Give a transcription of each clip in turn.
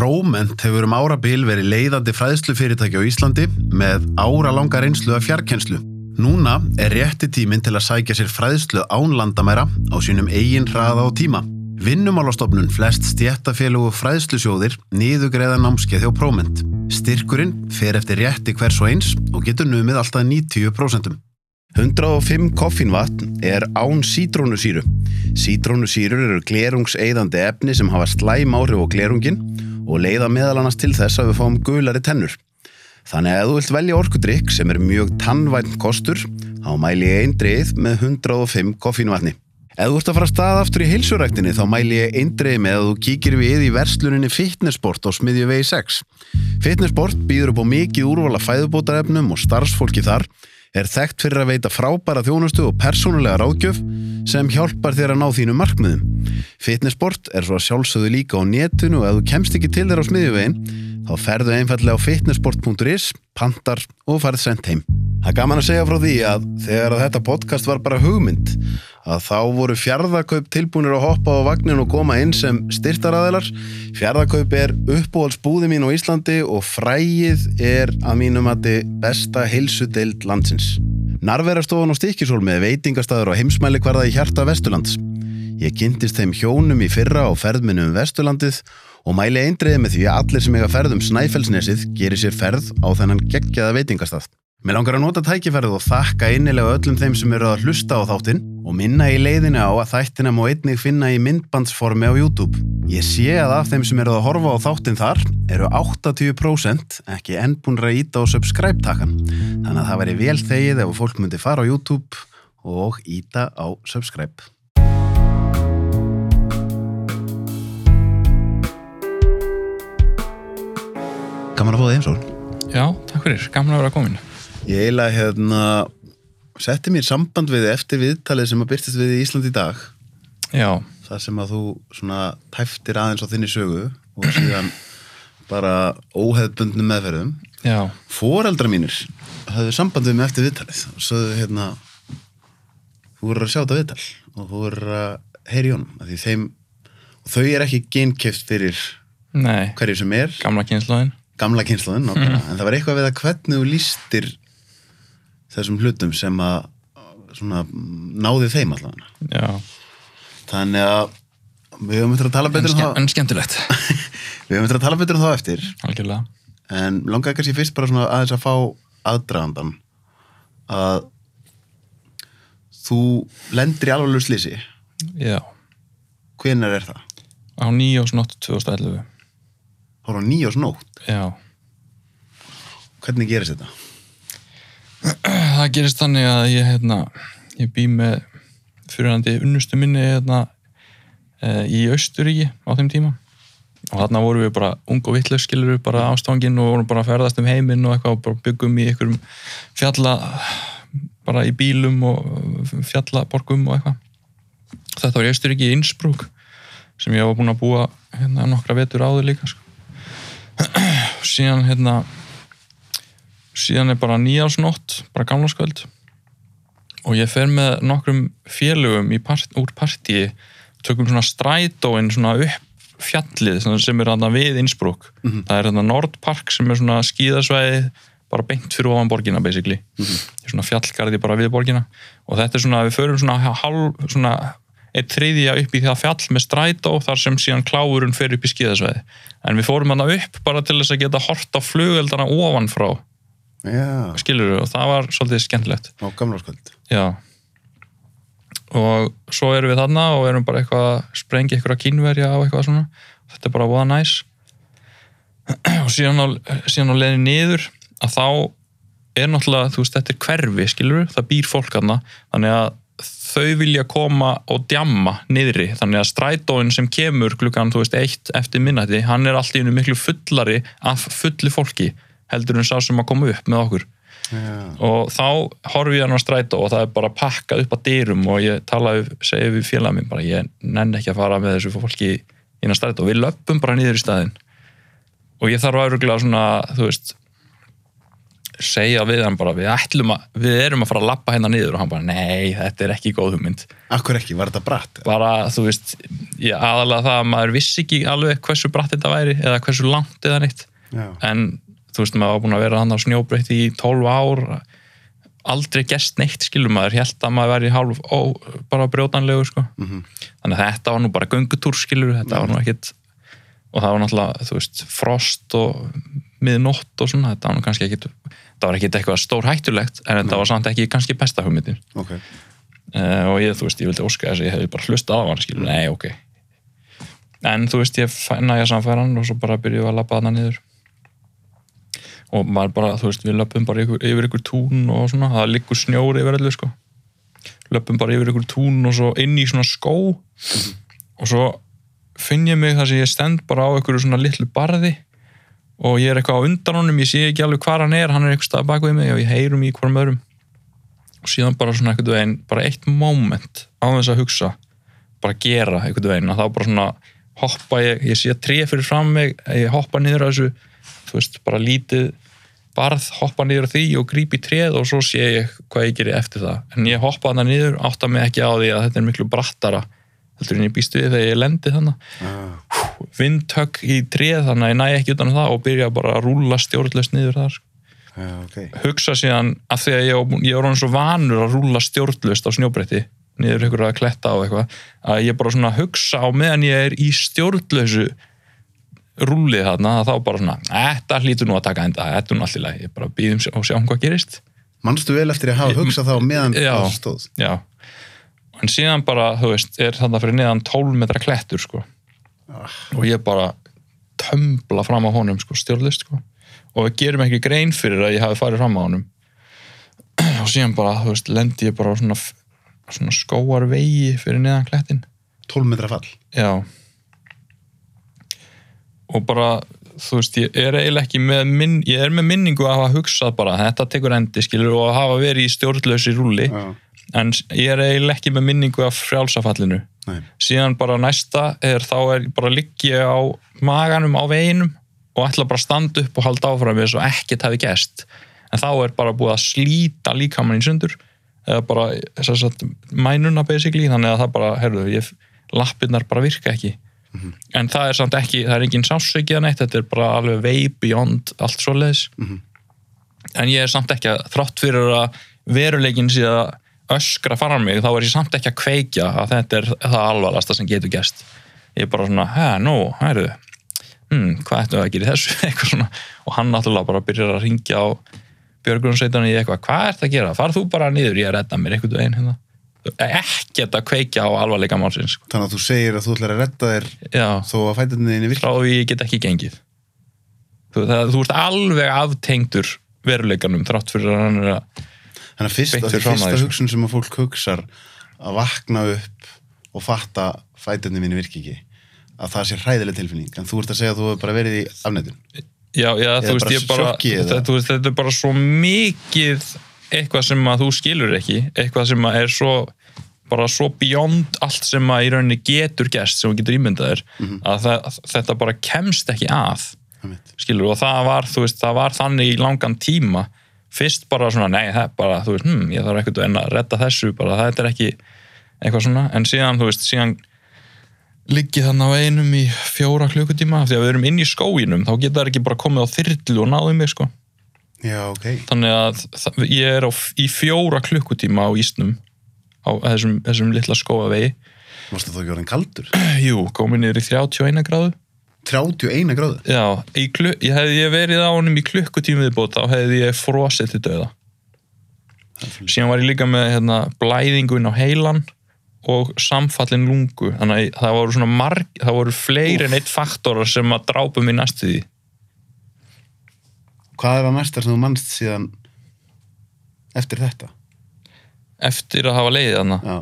Próment hefur um árabil verið leiðandi fræðslufyrirtæki á Íslandi með áralanga reynslu af fjarkenslu. Núna er rétti tíminn til að sækja sér fræðslu án landamæra á sínum eigin hraða og tíma. Vinnumálastofnun flest stjættafélag og fræðslusjóðir niðugreiða námskeið hjá Próment. Styrkurinn fer eftir rétti hvers og eins og getur numið alltaf 90%. 105 koffínvatn er án sítrónusýru. Sítrónusýrur eru glerungseiðandi efni sem hafa slæm áhrif á glerungin og leiða meðal annars til þess að við fáum gulari tennur. Þannig að ef þú vilt velja orkudrykk sem er mjög tannvænt kostur, þá mæli ég eindrið með 105 koffínvatni. Ef þú ert að fara stað aftur í heilsuræktinni þá mæli ég eindrið með að þú kíkir við í versluninni Fitnessport á smiðju vegi 6. Fitnessport býður upp á mikið úrvala fæðubótarefnum og starfsfólki þar er þekkt fyrir að veita frábæra þjónustu og persónulega ráðgjöf sem hjálpar þér að ná þínu markmiðum. Fitnessport er svo að sjálfsögðu líka á netinu og ef þú kemst ekki til þér á smiðjuvegin þá ferðu einfallega á fitnessport.is, pantar og farið sendt heim. Það er gaman að segja frá því að þegar að þetta podcast var bara hugmynd að þá voru fjárðakaup tilbúinir að hoppa á vagnin og koma inn sem styrtaræðilar. Fjárðakaup er uppbúhalsbúði mín á Íslandi og frægið er að mínum að þið besta heilsudeild landsins. Narverastofan og stíkisól með veitingastæður og heimsmæli hverða í hjarta Vesturlands. Ég kynntist þeim hjónum í fyrra á ferðminu um Vesturlandið og mæli eindriði með því að allir sem eiga ferð um Snæfellsnesið gerir sér ferð á þennan geggjaða veitingastað. Mér langar að nota tækifærið og þakka innilega öllum þeim sem eru að hlusta á þáttinn og minna í leiðinu á að þættina má einnig finna í myndbandsformi á YouTube. Ég sé að af þeim sem eru að horfa á þáttinn þar eru 80% ekki enn búin að íta á subscribe-takkan. Þannig að það væri vel þegið ef fólk myndi fara á YouTube og íta á subscribe. Gaman að fá þig eins og. Já, takk fyrir, gaman að vera komin Ég eiginlega hérna setti mér samband við eftir viðtalið sem að byrtist við í Ísland í dag. Já, þar sem að þú svona tæftir aðeins á þinni sögu og síðan bara óheðbundnum meðferðum. Já, Fóreldra mínir hafðu samband við mig eftir viðtalið. Og sögðu hérna þú voru að sjá þetta viðtal og þú voru að heyri honum þeim og þau er ekki geinkeft fyrir nei, hverju sem er. Gamla kynnslóðin gamla kynnslóðin mm. en það var eitthvað við að hvernig þú lístir þessum hlutum sem að svona, náði þeim allavega. Já, þannig að við höfum eftir að tala betur um það en skemmtilegt. Við höfum eftir að tala betur um það eftir. Algjörlega. En langaði kannski fyrst bara svona aðeins að fá aðdragandan að þú lendir í alvarlegu slísi Já, hvenær er það? á nýjósnótt 2011 þá er á nýjásnótt, Já, hvernig gerist þetta? það gerist þannig að ég, hérna, ég bý með fyrirhandi unnustu minni hérna, e, í Austuríki á þeim tíma og þarna vorum við bara ung og vittlaug skilur við bara ástangin og vorum bara að ferðast um heiminn og eitthvað og bara byggum í einhverjum fjalla bara í bílum og fjallaborgum og eitthvað þetta var í Austuríki í Innsbruck sem ég var búin að búa hérna nokkra vetur áður líka sko. og síðan hérna síðan er bara nýjásnótt bara gamlaskvöld og ég fer með nokkrum félögum part, úr partíi tökum svona strætóin svona upp fjallið sem er þarna við Innsbruck. Mhm. það er þarna Nordpark sem er svona skíðasvæði bara beint fyrir ofan borgina basically. Mhm. svona fjallgarði bara við borgina. Og þetta er svona, við förum svona hálf, svona eitt þriðja upp í það fjall með strætó þar sem síðan kláurinn fer upp í skíðasvæði. En við fórum þarna upp bara til þess að geta hort á flugeldana ofan frá Já, skilur og það var svolítið skemmtilegt. Á gamla skvöld já. Og svo erum við þarna og erum bara eitthvað að sprengja eitthvað kínverja og eitthvað svona. Þetta er bara voða næs. Og síðan á, síðan á leiðin niður að þá er náttúrulega, þú veist, þetta er hverfi skilur, það býr fólk þarna. Þannig að þau vilja koma og djamma niðri, þannig að strætóin sem kemur klukkan, þú veist, eitt eftir minnætti, hann er alltaf miklu fullari af fulli fólki heldur en sá sem að koma upp með okkur. Já, og þá horfi ég hann á strætó og það er bara pakkað upp að dyrum og ég talaði, segi við félag minn bara ég nenn ekki að fara með þessu fólki inn á strætó, við löpum bara niður í staðinn. Og ég þarf að öruglega svona, þú veist segja við hann bara, við ætlum að við erum að fara að lappa hérna niður. Og hann bara, nei, þetta er ekki góð hugmynd. Akkur ekki, var þetta bratt? bara, þú veist, ég aðalega það að maður vissi ekki alveg hversu bratt þetta væri eða hversu langt eða neitt. Já. en þú veist, maður var búin að vera hann á snjóbreytti í 12 ár. Aldrei gerst neitt, skilur maður. Held að maður væri hálf ó, bara brjótanlegu, sko. Mhm. þannig að þetta var nú bara göngutúr, skilur. Þetta var nú ekkit og það var náttúrulega, þú veist, frost og miðnótt og svona, þetta var nú kannski ekkit það var ekkit eitthvað stór hættulegt en þetta var samt ekki kannski besta hugmyndin. Ok. uh, og ég, þú veist, ég vildi óska þess að ég hefði bara hlustað á hann, skilur, nei, ok. En þú veist, ég fæna ég samfæran og svo bara byrjuðu að labba þarna niður og maður bara, þú veist, við löpum bara yfir, yfir ykkur tún og svona, það liggur snjóri yfir öllu, sko. Löpum bara yfir ykkur tún og svo inn í svona skó. Og svo finn ég mig þar sem ég stend bara á ykkur svona litlu barði og ég er eitthvað á undan honum, ég sé ekki alveg hvar hann er hann er eitthvað stað bak við mig og ég heyrum í hverjum öðrum. Og síðan bara svona eitthvað veginn, bara eitt moment á þess að hugsa bara gera eitthvað veginn. Og þá bara svona hoppa ég, ég sé tré fyrir fram mig ég hoppa niður að þessu veist, bara lítið barð hoppa niður því og gríp í tréð og svo sé ég hvað ég gerir eftir það en ég hoppa þarna niður, átta mig ekki á því að þetta er miklu brattara heldur en ég býst við þegar ég lendi þannig Ah. vindhögg í tréð þannig að ég næ ekki utan um það og byrja bara að rúlla stjórnlaust niður þar Já, ok. hugsa síðan að því að ég, ég hann svo vanur að rúlla stjórnlaust á snjóbretti niður ykkur að kletta á eitthvað að ég bara svona hugsa á meðan ég er í stjórnlausu rúlið þarna þá bara svona þetta hlýtur nú að taka enda, þetta er nú allir leið ég bara býðum og sjáum hvað gerist. Manstu vel eftir að hafa hugsað þá meðan það stóð? já, en síðan bara þú veist, er þarna fyrir neðan 12 metra klettur sko. Ah. og ég bara tömbla fram á honum sko, stjórnlist sko. Og við gerum ekki grein fyrir að ég hafi farið fram á honum. Og síðan bara, þú veist, lendi ég bara svona, svona skóar vegi fyrir neðan klettin. 12 metra fall. já og bara þú veist, ég er eiginlega ekki með minn, ég er með minningu að hafa hugsað bara þetta tekur endi, skilur, og að hafa verið í stjórnlausi rúli, Já. en ég er eiginlega ekki með minningu af frjálsafallinu Nei. síðan bara næsta er þá er bara ligg ég á maganum á veginum og ætla bara að standa upp og halda áfram eins og ekkert hafi gest en þá er bara búið að slíta líkamann í sundur eða bara sagt, mænuna basically þannig að það bara, herruðu, lappirnar bara virka ekki en það er samt ekki, það er engin sásöki eða neitt, þetta er bara alveg way beyond allt svoleiðis. Mhm. en ég er samt ekki að, þrátt fyrir að veruleikin sé að öskra fara mig, þá er ég samt ekki að kveikja að þetta er það alvarlegasta sem getur gæst ég er bara svona, hæ, nú, hæru hm, hvað ættum við að gera í þessu? Eitthvað svona, og hann náttúrulega bara byrjar að ringja á björgunarsveitan í eitthvað, hvað ert að gera, farð þú bara niður ég að redda mér eitthvað einn hérna ekkert að kveikja á alvarleika málsins sko. Þannig að þú segir að þú ætlar að redda þér já, þó að fætinni þinni virka. frá því ég get ekki gengið. Þú, það, þú ert alveg aftengdur veruleikanum þrátt fyrir að hann er að Þannig að fyrir framan fyrsta hugsun sem að fólk hugsar að vakna upp og fatta fætinni minni virki ekki að það sé hræðileg tilfinning. En þú ert að segja að þú hefur bara verið í afnættun já, já, Eða þú veist, bara bara þetta, þú veist, þetta er bara svo mikið eitthvað sem að þú skilur ekki eitthvað sem að er svo bara svo beyond allt sem að í rauninni getur gest, sem þú getur ímyndað þér Mhm. að það, þetta bara kemst ekki að skilur, og það var, veist, það var þannig í langan tíma. Fyrst bara svona, nei, það er bara, veist, hm, ég þarf ekkert að redda þessu, bara þetta er ekki eitthvað svona, en síðan, þú veist, síðan liggi þannig á einum í fjóra klukkutíma, því að við erum inn í skóginum þá geta það ekki bara komið á þyrlu og náðu mig, sko, Já, ok. þannig að ég er á, í fjóra klukkutíma á ísnum á þessum, þessum litla skóavegi Mástu þá ekki orðin kaldur? jú, komið niður í 31 gráðu 31 gráðu? Já, klu, ég hefði ég verið á honum í klukkutími viðbót þá hefði ég frosið til döða síðan var ég líka með hérna, blæðingun á heilan og samfallin lungu. Þannig að það voru marg það voru fleiri en eitt faktorar sem að drápu mig næstu því Hvað er það mestar sem þú mannst síðan eftir þetta? eftir að hafa leiðið þarna. Já,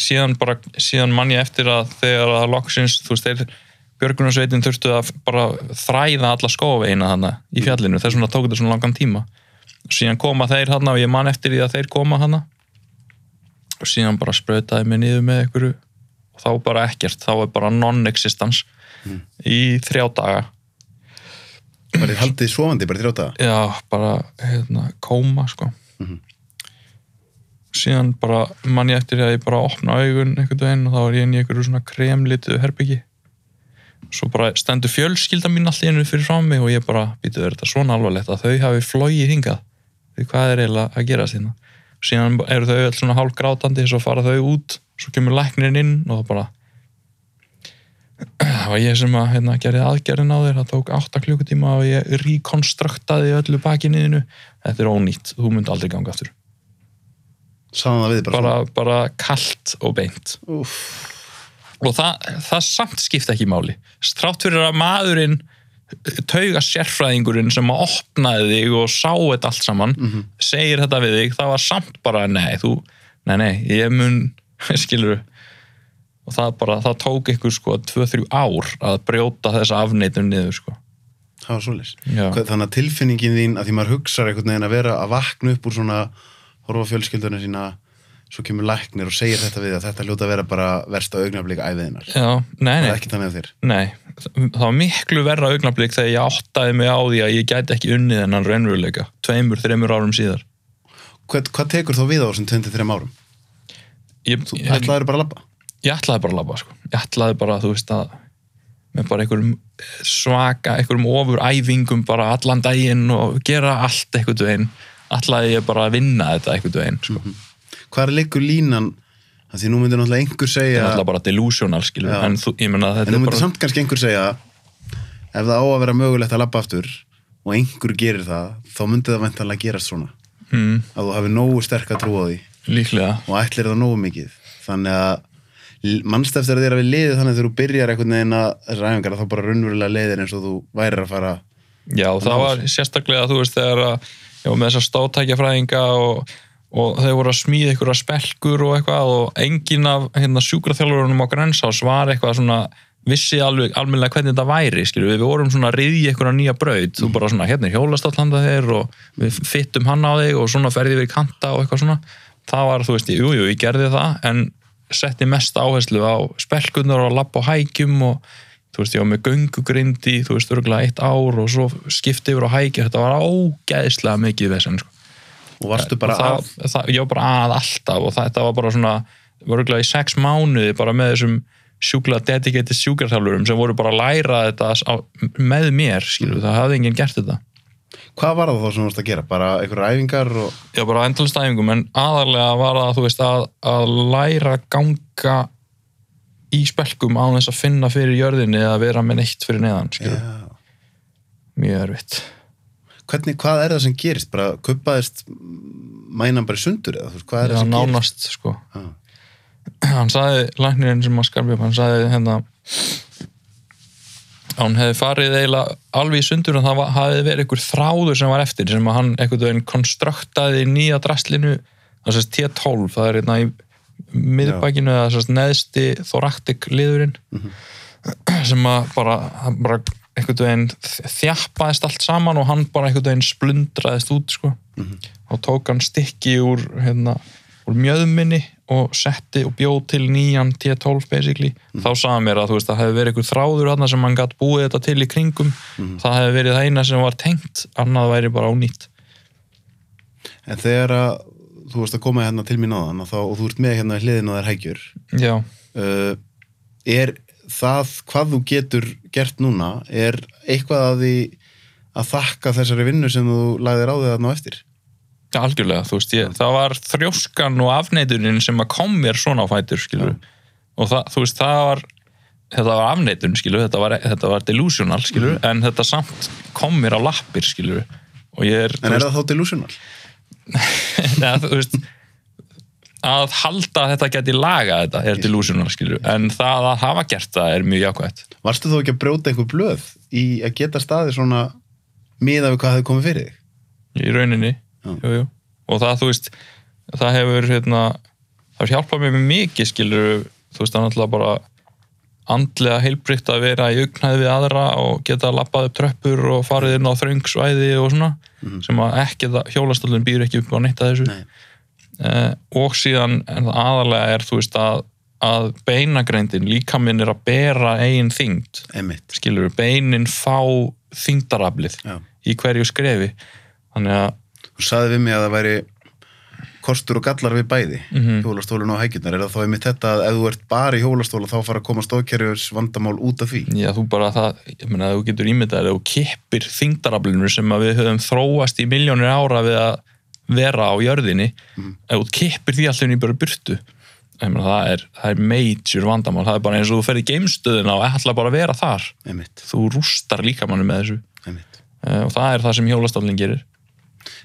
síðan, bara, síðan mann ég eftir að þegar að loksins, þú veist, þeir björgunarsveitin þurftu að bara þræða alla skóveina þarna í fjallinu. Þess vegna tók þetta svona langan tíma. Síðan koma þeir þarna og ég man eftir því að þeir koma þarna. Og síðan bara sprautaði mig niður með einhverju. Og þá bara ekkert, þá er bara non-existence í þrjá daga Var þið haldið svovandi bara þrjóta? já, bara hérna, kóma sko. Mhm. síðan bara man ég eftir að ég bara opna augun einhvern veginn og þá var ég inn í einhverju svona kremlitu herbyggi svo bara stendur fjölskylda mín allt í einu fyrir frá mig og ég bara býtu er þetta svona alvarlegt að þau hafi flóið hingað? Því hvað er eiginlega að gera þérna síðan eru þau öll svona hálf grátandi svo fara þau út, svo kemur læknirinn inn og það bara það var ég sem að hérna, gerði aðgerðin á þér, það tók 8 klukkutíma og ég rekonstruktaði öllu bakinniðinu þetta er ónýtt, þú myndi aldrei ganga aftur Sáðan það við bara, bara, bara kalt og beint? Úff. og það, það samt skipta ekki máli strátt fyrir að maðurinn tauga sérfræðingurinn sem að opnaði þig og sá þetta allt saman Mhm. segir þetta við þig, það var samt bara nei, þú, nei, nei, ég mun skilur og það bara, það tók ykkur sko 2-3 ár að brjóta þessa afneitun niður sko Það var. Hvað- Þannig að tilfinningin þín að því maður hugsar einhvern veginn að vera að vakna upp úr svona horfa fjölskyldunum sína svo kemur læknir og segir þetta við að þetta hljóta að vera bara versta augnablík nei, Það er ekki þannig að þér. nei það var miklu verra augnablík þegar ég áttaði mig á því að ég gæti ekki unnið hennan raunveruleika, tveimur, þreimur árum síðar Hvað, hvað tekur þá við á þessum 23 árum? ég, Þú ætlaður bara að labba? Ég ætlaði bara að labba sko. ég ætlaði bara, þú veist að með bara einhverjum svaka einhverjum ofur æfingum bara allan daginn og gera allt einhvern veginn ætlaði ég bara að vinna þetta einhvern veginn sko. Hvað er leikur línan? Það því nú myndir náttúrulega einhver segja er alltaf bara delusional skilur Já. en þú, ég menna en þetta nú er myndir bara samt kannski einhver segja ef það á að vera mögulegt að labba aftur og einhver gerir það þá myndi það væntanlega gerast svona mm, að þú hafi nógu sterk að trúa því líklega og ætlir það nógu mikið þannig að mannst eftir að þér að við liðið þannig að þegar þú byrjar einhvern veginn að þessar æfingar að þá bara raunverulega leiðir eins og þú værir að fara Já, það var sérstaklega, þú veist, þegar að, já, með þessar stóttækjafræðinga og, og þau voru að smíða einhverja spelkur og eitthvað og engin af hérna, sjúkraþjálfurunum á Grensás var eitthvað svona vissi alveg almennilega hvernig þetta væri, skilju, við vorum svona að riðja einhverja nýja braut, þú bara svona, hérna er hjólastallanda þeir og við fyttum hann á þig og svona ferði við í kanta og eitthvað svona, það var, þú veist, jú, jú, ég gerði það, en setti mest áherslu á spelkunar og lapp á hækjum og þú veist, ég var með göngugrindi, þú veist, örgulega eitt ár og svo skipti yfir á hækju, þetta var ógeðslega mikið vesen, sko. og varstu bara Og það, að það, ég var bara að alltaf og þetta var bara svona, örgulega í sex mánuði bara með þessum sjúkla dedicated sjúkarþjálfurum sem voru bara að læra þetta á, með mér, skilur, það hafði enginn gert þetta. Hvað var það þá sem þú varst að gera? bara einhverjar æfingar og Já, bara endalist æfingum, en aðalega var það, þú veist, að, að læra að ganga í spelkum á þess að finna fyrir jörðinni eða vera með neitt fyrir neðan, Já. mjög erfitt. hvernig, hvað er það sem gerist? bara kuppaðist mænan bara sundur eða þú veist, hvað er Já, það sem nánast, sko. gerist? hann sagði, læknirinn sem að skarfi upp, hann sagði hérna hún hefði farið eiginlega alveg í sundur en það var, hafði verið einhver þráður sem var eftir sem hann einhvern veginn konstruktaði í nýja drastlinu það sést T12, það er hérna í miðbækinu eða sérst neðsti thoraktik liðurinn sem að bara, hann bara einhvern veginn þjappaðist allt saman og hann bara einhvern veginn splundraðist út sko. og tók hann stykki úr, hérna, úr mjöðminni og setti og bjóð til nýjan T12 basically, þá sagði hann mér að veist það hefði verið einhver þráður hann sem hann gætt búið þetta til í kringum, það hefði verið það eina sem var tengt, annað væri bara ónýtt. En þegar að þú varst að koma hérna til mín áðan og, þá, og þú ert með hérna hliðin á þær hægjur já, uh, er það hvað þú getur gert núna er eitthvað að því að þakka þessari vinnu sem þú lagðir á þig þarna á eftir algjörlega, þú veist, ég, það var þrjóskan og afneitunin sem að kom mér svona á fætur, skilur og það, þú veist, það var þetta var afneitun, skilur, þetta var, þetta var delusional, skilur, en þetta samt kom mér á lappir, skilur og ég er, en er það þá delusional? ja, þú veist að halda að þetta geti laga þetta er delusional, skilur, en það að hafa gert það er mjög jákvæmt Varstu þó ekki að brjóta einhver blöð í að geta staði svona miða við hvað hefði komið fyrir þig? í rauninni. Jú, jú. og það þú veist það hefur hérna það hjálpað mér mikið skilur þú veist það er náttúrulega bara andlega heilbrygt að vera í augnæði við aðra og geta lappað upp tröppur og farið inn á þröngsvæði og svona sem að ekki það hjólastallin býr ekki upp á neitt að þessu eh, og síðan en það aðalega er þú veist að, að beinagreindin líka minn er að bera eigin þyngd Einmitt. skilur, beinin fá þingdaraflið Já. í hverju skrefi þannig að Þú saði við mig að það væri kostur og gallar við bæði, Mhm. hjólastólun og hækjurnar. Er það þá einmitt þetta að ef þú ert bara í hjólastóla þá fara að koma stóðkerjus vandamál út af því? Já, þú bara það, ég meina, þú getur ímyndað ef þú kippir þingdaraflinu sem að við höfum þróast í miljónir ára við að vera á jörðinni ef þú kippir því allir í bara burtu ég meina, það er, það er major vandamál það er bara eins og þú ferð í geimstöðuna og ætla bara að vera þar Einmitt, þú rústar líkamannu með þessu einmitt. Eh, og það er það sem hjólastólinn gerir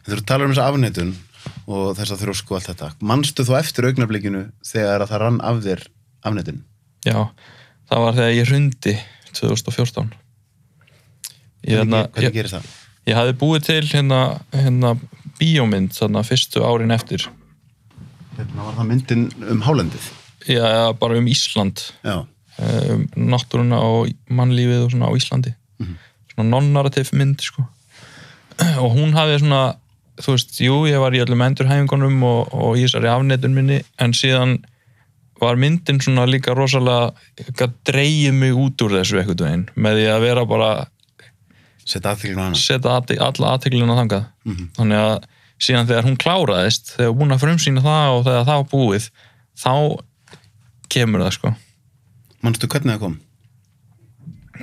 Þú talar um þessa afneitun og þessa þrósku og allt þetta, manstu þú eftir augnablikinu þegar að það rann af þér afneitun? Já, það var þegar ég hrundi 2014 ég, hérna, Hvernig, ég, gerist það? ég hafði búið til hérna, hérna bíómynd þarna fyrstu árin eftir Hérna var það myndin um hálendið. já, bara um Ísland Já, eh, um náttúruna og mannlífið og svona á Íslandi svona non-narrative mynd sko. og hún hafði svona þú veist, jú, ég var í öllum endurhæfingunum og, og í þessari afneitun minni en síðan var myndin svona líka rosalega gat dreigið mig út úr þessu eitthvað veginn með því að vera bara setja alla aðteglina þangað. Þannig að síðan þegar hún kláraðist þegar búin að frumsýna það og þegar það búið þá kemur það sko. Manstu hvernig það kom?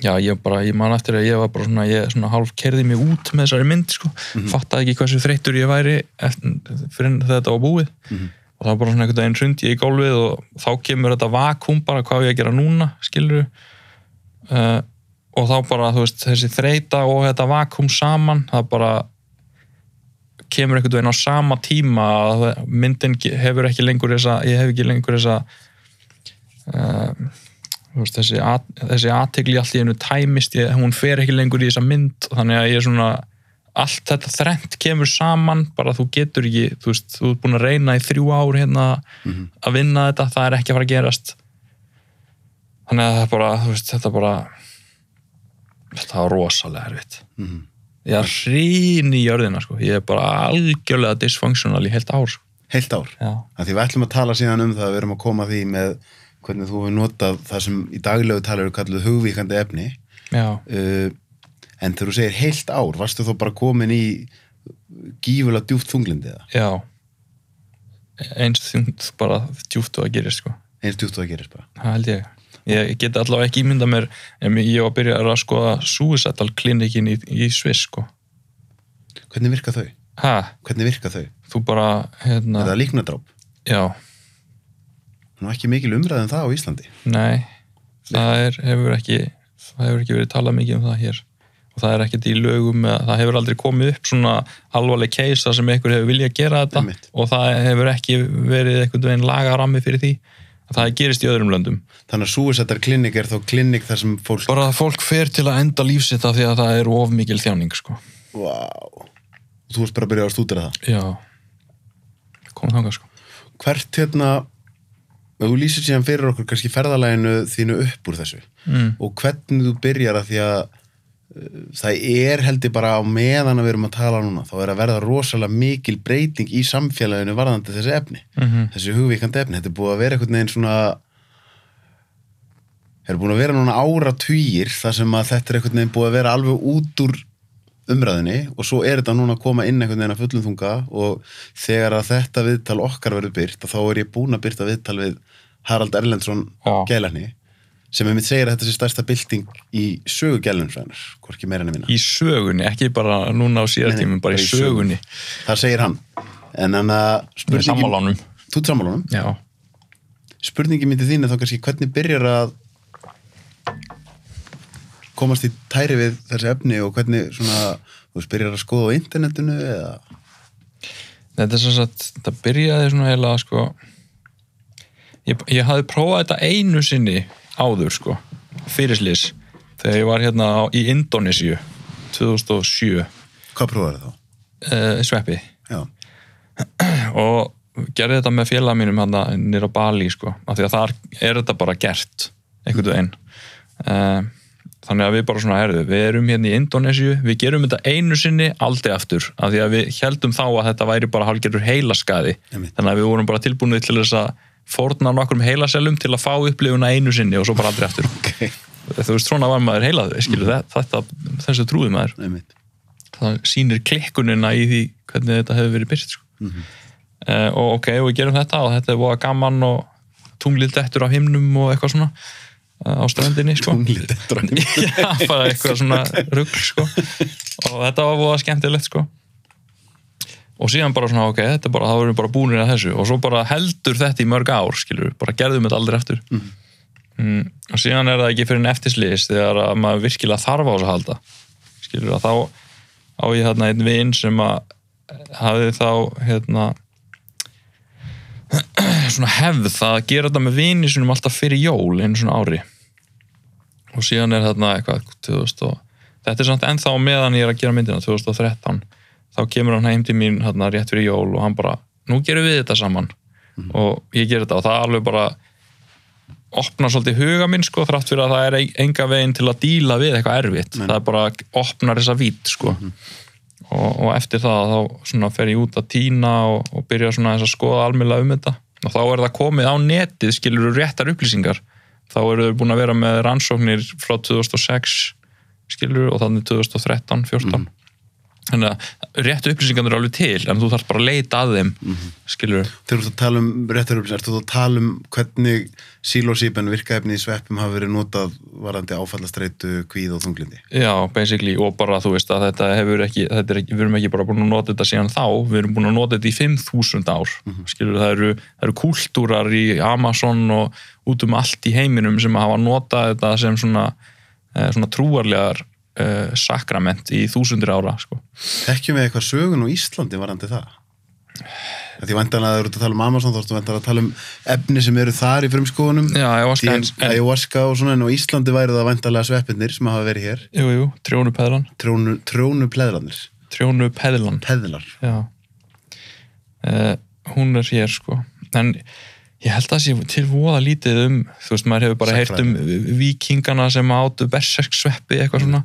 Já ég bara, ég man eftir að ég var bara svona ég svona hálf kerði mig út með þessari mynd sko, fattaði ekki hversu þreyttur ég væri eftir, fyrir þetta var búið. Og það var bara svona einhvern veginn hrundi ég í gólfið og þá kemur þetta vakum bara hvað á ég að gera núna, skilur uh, og þá bara veist, þessi þreita og þetta vakum saman, það bara kemur einhvern veginn á sama tíma að myndin hefur ekki lengur þessa, ég hef ekki lengur þessa uh, veist, þessi, aðtegli allt í einu tæmist, ég, hún fer ekki lengur í þessa mynd, þannig að ég er svona allt þetta þrennt kemur saman bara þú getur ekki, þú veist þú ert búin að reyna í þrjú ár hérna að vinna þetta, það er ekki að fara að gerast þannig að það er bara þú veist, þetta bara þetta var rosalega erfitt Mhm. ég er hrín í jörðina sko. ég er bara algjörlega dysfunctional í heilt ár sko. Heilt ár. já, Því við ætlum að tala síðan um það, við erum að koma því með hvernig þú hefur notað það sem í daglegu tala eru kalluð hugvíkandi efni. Uh, en þegar þú segir heilt ár, varstu þá bara komin í gífulega djúft þunglindi eða? já eins þungt bara djúft og að gerist sko. Eins djúft og það gerist bara. held ég ég get allavega ekki ímynda mér en ég var að byrja að skoða suicidal klinikin í, í Sviss sko. Hvernig virka þau? ha, Hvernig virka þau? þú bara hérna, Er það líknadráp? já, Nú ekki mikil umræð um það á Íslandi. nei það er, hefur ekki það hefur ekki verið talað mikið um það hér og það er ekkert í lögum það hefur aldrei komið upp svona alvarleg þar sem einhver hefur viljað gera þetta Einmitt. og það hefur ekki verið einhvern veginn lagarammi fyrir því það gerist í öðrum löndum Þannig að suicidal klinik er þá klinik þar sem fólk... bara að fólk fer til að enda lífsitt af því að það er of mikil þjáning sko. Vá. Og þú varst bara að byrja að stúdira það. já komið þangað sko Hvert hérna, ef þú lýsir síðan fyrir okkur kannski ferðalæginu þínu upp úr þessu mm. og hvernig þú byrjar að því að uh, það er heldur bara á meðan að við erum að tala núna þá er að verða rosalega mikil breyting í samfélaginu varðandi þessi efni Mm þessi hugvíkandi efni, þetta er búið að vera einhvern veginn svona er búin að vera núna ára týjir þar sem að þetta er einhvern veginn búið að vera alveg út úr umræðinni og svo er þetta núna að koma inn einhvern veginn að fullum þunga og þegar að þetta viðtal okkar verður byrt þá er ég búin að byrta viðtal við Harald Erlendsson gælarni sem er mitt segir að þetta sé stærsta bylting í sögu gælunnsvæðinar, hvorki meira en minna. Í sögunni, ekki bara núna á síðastímum, bara í sögunni. það segir hann. En hann að sammálánum þú ert sammálunum já, spurningi myndi þín er þá kannski hvernig byrjar að komast í tæri við þessi efni og hvernig svona, þú byrjar að skoða á internetinu eða? Þetta er sem sagt þetta byrjaði svona heila sko ég, ég hafði prófað þetta einu sinni áður sko fyrirslýs, þegar ég var hérna á, í Indonésiu 2007 hvað prófaður þá? uh, sveppi. Já, og gerði þetta með félag mínum hann nýra á Bali sko, af því að þar er þetta bara gert einhvern veginn. Uh, þannig að við bara svona herðu, við erum hérna í Indonésiu, við gerum þetta einu sinni aldrei aftur, af því að við heldum þá að þetta væri bara hálfgerður heilaskaði þannig að við vorum bara tilbúinir til þess að fórna nokkrum heilaselum til að fá upplifuna einu sinni og svo bara aldrei aftur ok þú veist, svona var maður heilaðu skilur, Mhm. þetta, þessu trúði maður einmitt. það sýnir klikkunina í því hvernig þetta hefur verið byrst sko. Mhm. uh, og ok, og við gerum þetta og þetta er búið gaman og tunglið dettur af himnum og eitthvað svona á strandinni sko. Já, bara eitthvað svona rugl sko. og þetta var búið skemmtilegt sko. og síðan bara svona ok, þetta er bara, þá erum við bara búinir að þessu og svo bara heldur þetta í mörg ár skilur, bara gerðum þetta aldrei eftir mm, og síðan er það ekki fyrir en eftirslýs þegar að maður virkilega þarf á þessu að halda skilur að þá á ég þarna einn vin sem að hafði þá hérna svona hefð það að gera þetta með vini sinum alltaf fyrir jól einu svona ári. Og síðan er þarna eitthvað 2000 og, þetta er samt ennþá meðan ég er að gera myndina 2013 þá kemur hann heim til mín hérna rétt fyrir jól og hann bara, nú gerum við þetta saman. Og ég ger þetta og það alveg bara opnar svolítið huga minn sko þrátt fyrir að það er enga veginn til að díla við eitthvað erfitt, Nei. það er bara opnar þessa vít sko og, og eftir það þá fer ég út að týna og, og byrja að skoða almjöla um þetta. Og þá er það komið á netið skilur réttar upplýsingar. Þá eru þau búin að vera með rannsóknir frá 2006 skilur og þannig 2013, 14 þannig að réttu upplýsingarnir eru alveg til en þú þarf bara að leita að þeim skilur Þegar þú tala um réttar upplýsingar, þú tala um hvernig sílósípen virkaefni í sveppum hafa verið notað varandi áfallastreitu, kvíð og þunglindi? Já, basically, og bara þú veist að þetta hefur ekki, þetta er við erum ekki bara búin að nota þetta síðan þá, við erum búin að nota þetta í 5000 ár, skilur það eru það eru kúltúrar í Amazon og út um allt í heiminum sem hafa notað þetta sem svona, eh, svona trúarlegar eh, sakrament í þúsundir ára, sko. Þekkjum við eitthvað sögun á Íslandi varandi það? Því vantanlega að þú ert að tala um Amazon, þá ertu að tala um efni sem eru þar í en, ayahuasca og svona, en á Íslandi væri það vantanlega sveppinir sem hafa verið hér, jú, jú, trjónu peðlan, trónu, trónu pleðranir, trjónu peðlan, peðlar. já. Eh, hún er hér, sko, en ég held að það sé til voða lítið um þú veist, maður hefur bara heyrt um vikingana sem áttu berserk sveppi eitthvað svona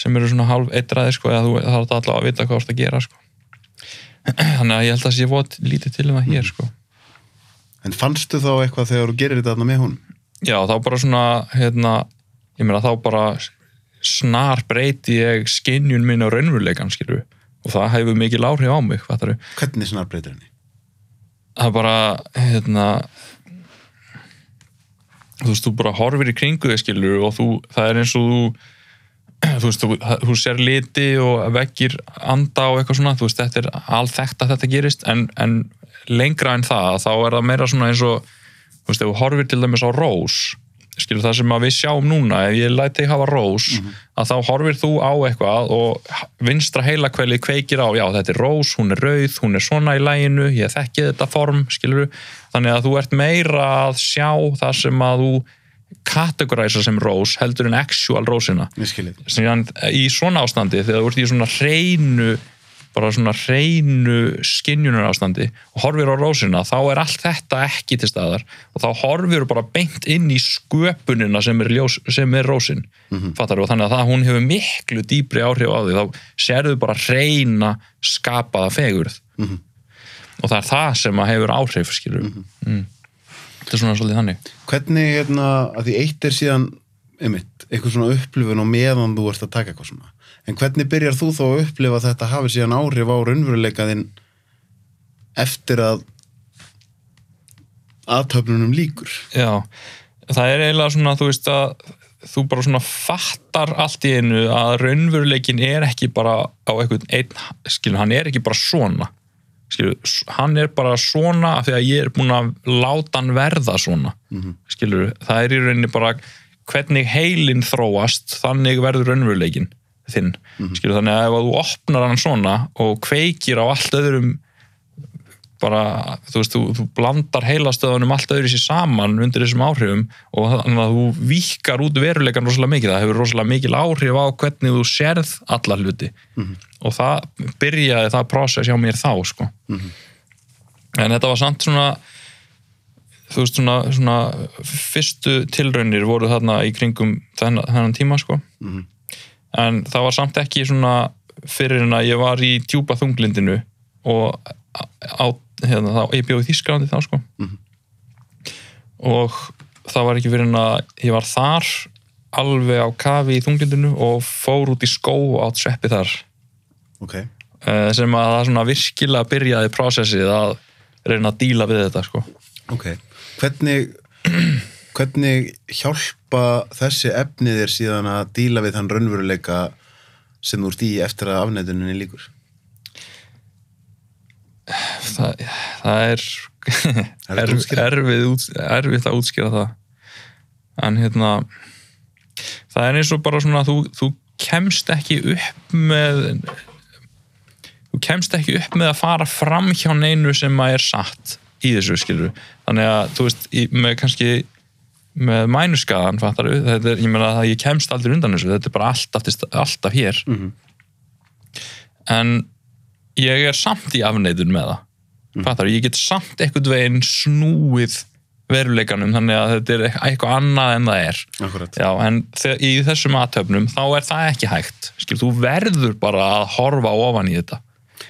sem eru svona hálf eitraði sko, eða þú er alltaf að vita hvað þú ert að gera sko. þannig að ég held að það sé voða lítið til um það hér sko. En fannstu þá eitthvað þegar þú gerir þetta með hún? já, þá bara svona hérna, ég meina þá bara snar breyti ég skinjun minn á raunveruleikan skilur og það hefur mikil áhrif á mig fattaru. Hvernig snarbreytir henni? Það bara hérna þú veist, þú bara horfir í kringu þig skilur og þú, það er eins og þú þú veist, þú, þú sér liti og veggir anda og eitthvað svona þú veist, þetta er alþekkt að þetta gerist en, en lengra en það þá er það meira svona eins og þú veist, ef þú horfir til dæmis á rós skilur það sem að við sjáum núna ef ég læti þig hafa rós að þá horfir þú á eitthvað og vinstra heila kveikir á já þetta er rós, hún er rauð, hún er svona í læginu ég þekki þetta form, skilur þannig að þú ert meira að sjá það sem að þú kategoræsa sem rós heldur en actual rósina. Í svona ástandi þegar þú ert í svona hreinu bara svona hreinu skinjunar ástandi og horfir á rósina þá er allt þetta ekki til staðar og þá horfir bara beint inn í sköpunina sem er, ljós, sem er rósin mm -hmm. og þannig að það, hún hefur miklu dýpri áhrif á því þá sérðu bara hreina skapaða fegurð Mhm. og það er það sem að hefur áhrif skilur mm. þetta er svona svolítið þannig Hvernig, hérna, að því eitt er síðan, einmitt, eitthvað svona upplifun og meðan þú ert að taka eitthvað svona. En hvernig byrjar þú þá að upplifa að þetta hafi síðan áhrif á raunveruleikaðinn eftir að aðtöfnunum líkur? Já, það er eiginlega svona, þú veist að þú bara svona fattar allt í einu að raunveruleikin er ekki bara á einhvern einn, skilur, hann er ekki bara svona, skilur, hann er bara svona af því að ég er búin að láta hann verða svona, skilur, það er í rauninni bara hvernig heilin þróast, þannig verður raunveruleikin þinn, skilur, þannig að ef þú opnar hann svona og kveikir á allt öðrum bara, þú veist, þú, þú blandar heilastöðunum allt öðru sér saman undir þessum áhrifum og þannig að þú víkar út veruleikan rosalega mikið, það hefur rosalega mikil áhrif á hvernig þú sérð alla hluti. Og það byrjaði það prósess hjá mér þá, sko. En þetta var samt svona þú veist, svona, svona fyrstu tilraunir voru þarna í kringum þennan, þennan tíma, sko. Mhm. En það var samt ekki svona fyrir en að ég var í djúpa þunglindinu og á, hérna, þá, ég bjóði Þísklandi þá sko Mhm. og það var ekki fyrir en að ég var þar alveg á kafi í þunglindinu og fór út í skó og átt sveppi þar ok, uh, sem að það svona virkilega byrjaði prósessið að reyna að díla við þetta sko. ok hvernig hvernig hjálpa þessi efni þér síðan að díla við þann raunveruleika sem þú ert í eftir að afnætuninni líkur það, það er að erf, erfið, út, erfitt að útskýra það. En hérna það er eins og bara svona þú, þú kemst ekki upp með þú kemst ekki upp með að fara fram hjá neinu sem að er satt í þessu skilur þannig að þú veist í, með kannski með mænuskaðan fattar þetta er, ég meina að ég kemst aldrei undan þessu þetta er bara alltaf, alltaf hér. Mhm. en ég er samt í afneitun með það. Mhm. fattar, ég get samt einhvern veginn snúið veruleikanum þannig að þetta er eitthvað annað en það er. Já, en í þessum aðtöfnum þá er það ekki hægt Skil, þú verður bara að horfa ofan í þetta.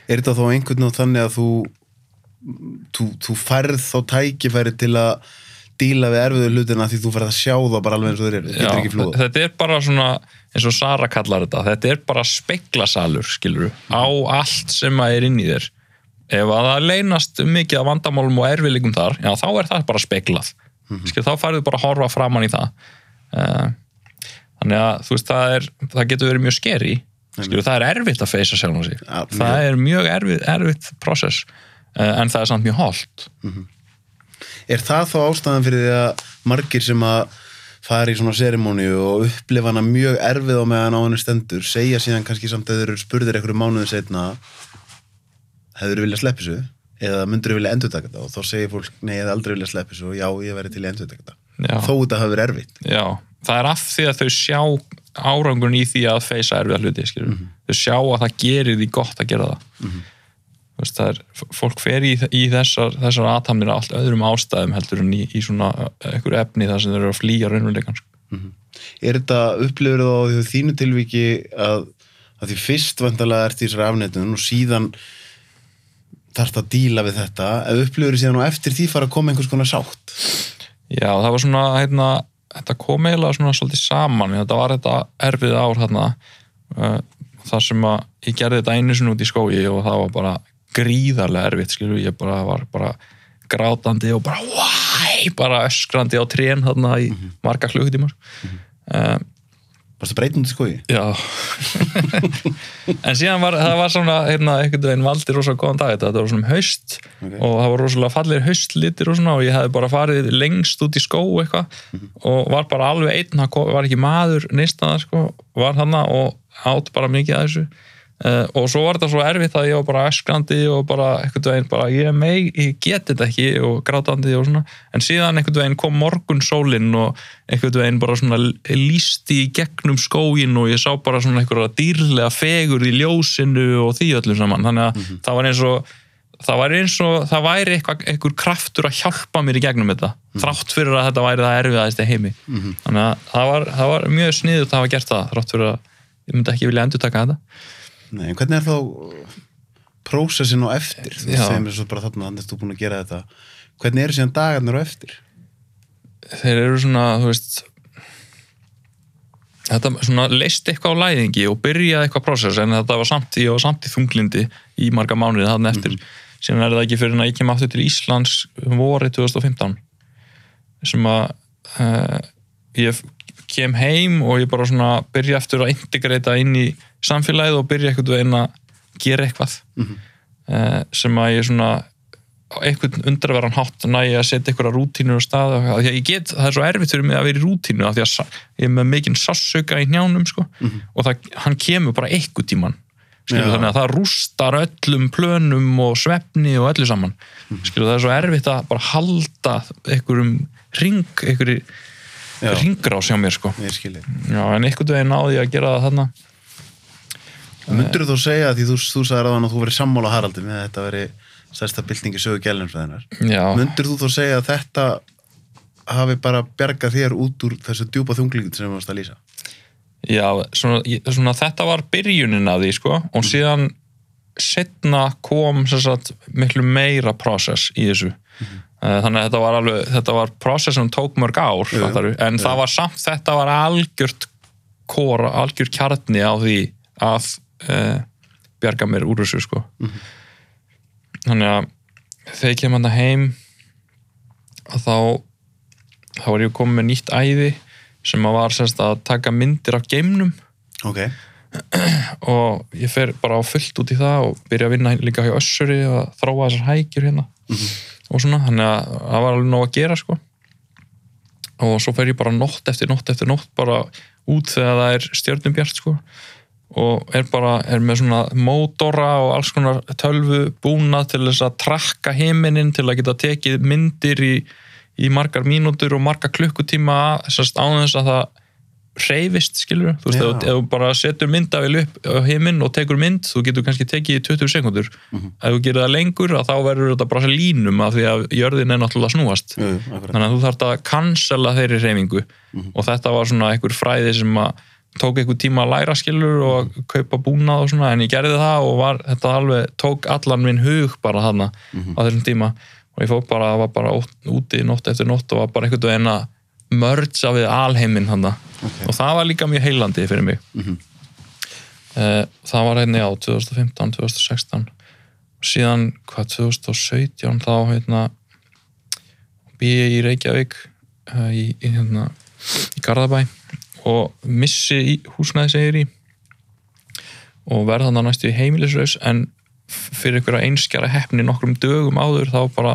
Er þetta þá einhvern veginn þannig að þú þú, þú færð þá tækifæri til að díla við erfiðu hlutina því þú færð að sjá það bara alveg eins og þeir eru, þú getur ekki flúða þetta er bara svona eins og Sara kallar þetta. Þetta er bara speklasalur skilur á allt sem að er inn í þér. Ef að það leynast mikið af vandamálum og erfiðleikum þar já þá er það bara speklað skilur þá færðu bara að horfa framann í það. Uh, þannig að þú veist það, er, það getur verið mjög skeri skilur það er erfitt að feysa sjálf sig. Ja, það er mjög erfitt, erfitt uh, en það er samt mjög holdt er það þá ástæðan fyrir því að margir sem að fara í svona serimóniu og upplifa hana mjög erfið á meðan á henni stendur segja síðan kannski samt að þeir eru spurðir einhverju mánuðin setna hefur vilja sleppi þessu? Eða myndur vilja endurtaka þetta? Og þá segir fólk nei, ég hef aldrei vilja sleppi og já, ég væri til í endurtaka þetta. Já. þó þetta hafi verið erfitt. Já, það er af því að þau sjá árangun í því að feysa erfiða hluti skilur. þau sjá að það gerir því gott að gera það. Mm veist, það er, fólk fer í, í þessar, þessar aðtamnir allt öðrum ástæðum heldur en í, í svona einhver efni þar sem þau eru að flýja raunveruleikan sko. er þetta upplifur þá því þínu tilviki að, að því fyrst vandalega ert í þessari afnættun og síðan þarft að díla við þetta eða upplifur síðan og eftir því fara að koma einhvers konar sátt? Já, það var svona hérna, þetta kom eiginlega svona svolítið saman. Þetta var þetta erfið ár þarna þar sem að ég gerði þetta einu sinni út í skói og það var bara gríðarlega erfitt skilur ég bara var bara grátandi og bara why, bara öskrandi á trén þarna í marga klukkutímar. Uh, Varstu breytund í skoði? Já. En síðan var það var svona hérna, einhvern veginn valdi rosa góðan dag. Þetta var svona um haust Ok. og það var rosalega fallir haustlitir og svona og ég hefði bara farið lengst út í skó eitthvað og var bara alveg einn, það var ekki maður neistaðar sko, var hann og átt bara mikið að þessu uh, og svo var þetta svo erfitt að ég var bara öskrandi og bara einhvern veginn bara ég, meg, ég geti þetta ekki og grátandi og svona. En síðan einhvern veginn kom morgun sólinn og einhvern veginn bara svona lísti í gegnum skógin og ég sá bara svona einhverja dýrlega fegur í ljósinu og því öllum saman. Þannig að það var eins og það væri eins og það væri eitthvað, einhver kraftur að hjálpa mér í gegnum þetta þrátt fyrir að þetta væri það erfiðaðist í heimi þannig að það var, það var mjög sniðut að hafa gert það þrátt fyrir að ég myndi ekki vilja endur taka þetta Nei, hvernig er þá prósessin á eftir? Þú segir mér svo bara þarna, þannig að þú búin að gera þetta Hvernig eru síðan dagarnir á eftir? þeir eru svona, þú veist þetta svona leist eitthvað á læðingi og byrjaði eitthvað prósess en þetta var samt, var samt í þunglindi í marga mánuði þannig eftir síðan er það ekki fyrir en að ég kem aftur til Íslands vorið 2015 sem að uh, ég kem heim og ég bara svona byrja eftir að integrata inn í samfélagið og byrja eitthvað veginn að gera eitthvað. Uh, sem að ég svona einhvern undraverðan hátt næ ég að setja einhverja rútínur á stað af því að ég get, það er svo erfitt fyrir mig að vera í rútínu af því að ég er með mikinn sassauka í njánum sko, og það, hann kemur bara einhver tíman skilur, Já. þannig að það rústar öllum plönum og svefni og öllu saman. Skilur, það er svo erfitt að bara halda einhverjum ring einhverju Já. ringrás hjá mér sko. Já, en einhvern veginn náði ég að gera það þarna. Mundur þú segja því þú, þú sagði að þú verið sammála Haraldi með að þetta veri stærsta byltingi sögu gælinsfæðinar Mundur þú þá segja að þetta hafi bara bjargað þér út úr þessu djúpa þunglingin sem þú varst að lýsa? Já, svona, svona þetta var byrjunin af því sko. Og síðan setna kom sagt, miklu meira process í þessu. Eh, þannig að þetta var alveg þetta var process sem tók mörg ár Jú, jú. fattaru, en það var samt þetta var algjört kóra, algjör kjarni á því að uh, bjarga mér úr þessu sko. Þannig að þegar ég kem hann heim að þá þá var ég komið með nýtt æði sem að var semst að taka myndir af geimnum. Ok, og ég fer bara á fullt út í það og byrja að vinna líka hjá Össuri og þróa þessar hækjur hérna og svona, þannig að það var alveg nóg að gera sko. Og svo fer ég bara nótt eftir nótt eftir nótt bara út þegar það er stjörnubjart sko. Og er bara, er með svona mótora og alls konar tölvu búna til þess að trakka heiminin til að geta tekið myndir í, í margar mínútur og margar klukkutíma án þess að það hreyfist, skilur þú veist, ef þú- bara setur myndavél upp á heiminn og tekur mynd, þú getur kannski tekið í 20 sekundur, ef þú gerir það lengur að þá verður þetta bara línum af því að jörðin er náttúrulega að snúast. Jú, þannig að þú þarft að cancela þeirri reyfingu og þetta var svona einhver fræði sem að tók einhver tíma að læra skilur og kaupa búnað og svona en ég gerði það og var, þetta alveg tók allan minn hug bara þarna á þessum tíma. Og ég fór bara, var bara út- úti nótt eftir nótt og var bara einhvern veginn að mörgsa við alheiminn þarna og það var líka mjög heilandi fyrir mig. Mhm. Eh, það var einni á 2015, 2016 og síðan hvað 2017 þá hérna býð ég í Reykjavík uh, í, í, hérna, í Garðabæ. Og missi í húsnæði segir í. Og verð þannig næstu í heimilisraus en fyrir einhverja einskjara heppni nokkrum dögum áður þá bara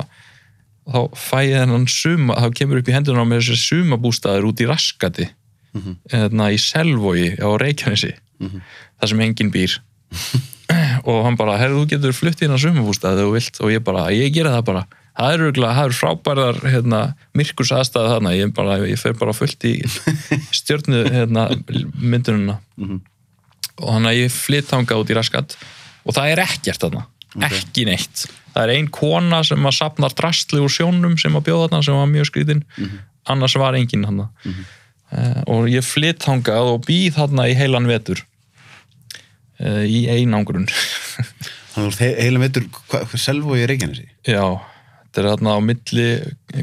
þá fæ ég þennan suma þá kemur upp í hendurna á mér þessi sumabústaður út í raskati Mhm. hérna í Selvogi á Reykjanesi Mhm. þar sem enginn býr. Og hann bara, herru, þú getur flutt inn á sumabústað þegar þú vilt. Og ég bara, ég gera það bara. Það eru, eru frábærar hérna, myrkurs aðstæði þarna. Ég, bara, ég fer bara fullt í stjörnu hérna, myndununa Mhm. og þannig að ég flytt þangað út í raskat. Og það er ekkert þarna ekki neitt, það er ein kona sem að sapna drastli úr sjónum sem að bjóða þarna sem var mjög skrýtin. Annars var enginn þarna. Uh, og ég flytt þangað og býð þarna í heilan vetur. Uh, í einangrun. Þannig að þú ert heila veitur, hvað, hvað selvo ég Reykjanesi? já, þetta er þarna á milli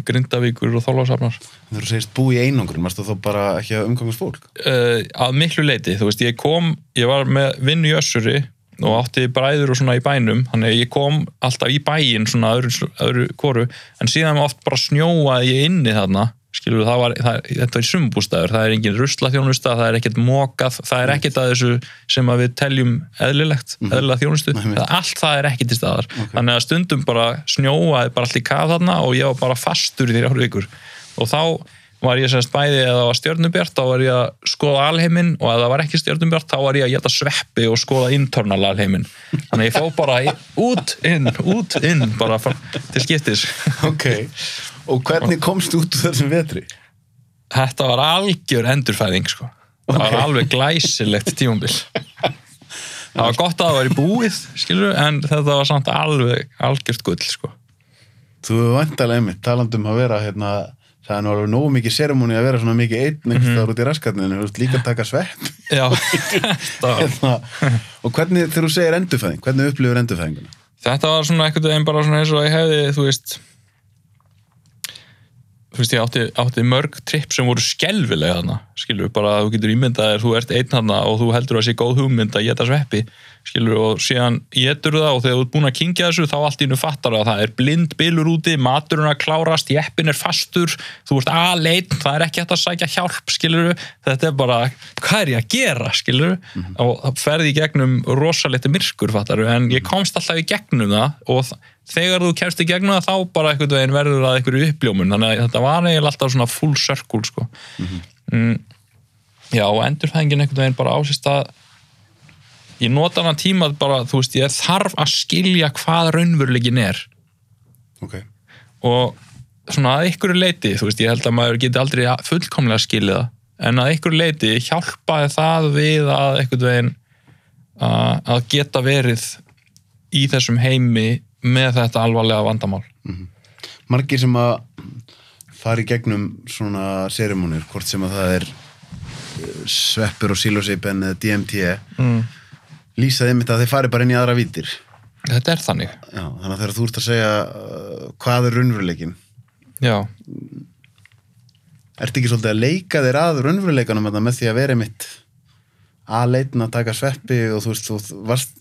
Grindavíkur og Þorlásafnar Þegar þú segist bú í einangrun, varstu þá bara ekki að umgangast fólk? uh, að miklu leiti, þú veist, ég kom ég var með vinnu í Össuri og átti bræður og svona í bænum. Þannig að ég kom alltaf í bæinn svona öðru, öðru koru, en síðan oft bara snjóaði ég inni þarna skilur það var, það, þetta var í sumbústæður það er engin ruslaþjónusta, það er ekkert mokað það er ekkert að þessu sem að við teljum eðlilegt, eðlilega þjónustu. Það, allt það er ekki til staðar. Þannig að stundum bara snjóaði bara allt í kaf þarna og ég var bara fastur í því árið vikur. Og þá var ég semst bæði eða það var stjörnubjart þá var ég að skoða alheiminn og ef það var ekki stjörnubjart þá var ég að geta sveppi og skoða internal alheiminn þannig að ég fó bara út, inn, út, inn bara til skiptis Ok. Og hvernig komst út úr þessum vetri? þetta var algjör endurfæðing sko. það var alveg glæsilegt tímumbil það var gott að það var í búið skilur, en þetta var samt alveg algjört gull sko. Þú hefur vantalega einmitt, talandum að vera hérna, það er nú alveg nógu mikið seremóni að vera svona mikið einn einhvers Mhm. staðar út í raskatninu, þú veist líka að taka var hérna. og hvernig, þegar þú segir endurfæðing hvernig upplifur endurfæðinguna? þetta var svona einhvern veginn bara svona eins og ég hefði, þú veist þú veist, ég átti, átti mörg tripp sem voru skelfilega þarna, skilur, bara að þú getur ímyndað þér, þú ert einn þarna og þú heldur að sé góð hugmynd að geta sveppi, skilur, og síðan getur það og þegar þú ert búin að kingja þessu þá allt í nú fattar að það er blind bilur úti maturinn að klárast, jeppin er fastur þú ert aleinn, það er ekki hægt að sækja hjálp, skilur, þetta er bara hvað er ég að gera, skilur og það ferði í gegnum rosalegt myrkur, fattar en ég komst alltaf í gegnum það og þegar þú kemst í gegnum það þá bara einhvern veginn verður það einhverju uppljómun þannig að þetta var eiginlega alltaf svona full circle sko. mm, já og endurfæðingin einhvern veginn bara ásist að ég nota hana tíma bara, þú veist, ég þarf að skilja hvað raunveruleikin er. Ok, og svona að ykkur leiti, þú veist, ég held að maður geti aldrei fullkomlega skilið það en að ykkur leiti hjálpaði það við að einhvern veginn að, geta verið í þessum heimi með þetta alvarlega vandamál. Margir sem að fara í gegnum svona seremónir, hvort sem að það er eh, sveppur og siloseipen eða DMT mm. Lýsaði einmitt að þeir fari bara inn í aðra vítir þetta er þannig. Já, þannig að þegar þú ert að segja uh, hvað er raunveruleikin já, Ertu ekki svolítið að leika þér að raunveruleikanum með því að vera mitt að leitin að taka sveppi og þú veist, þú varst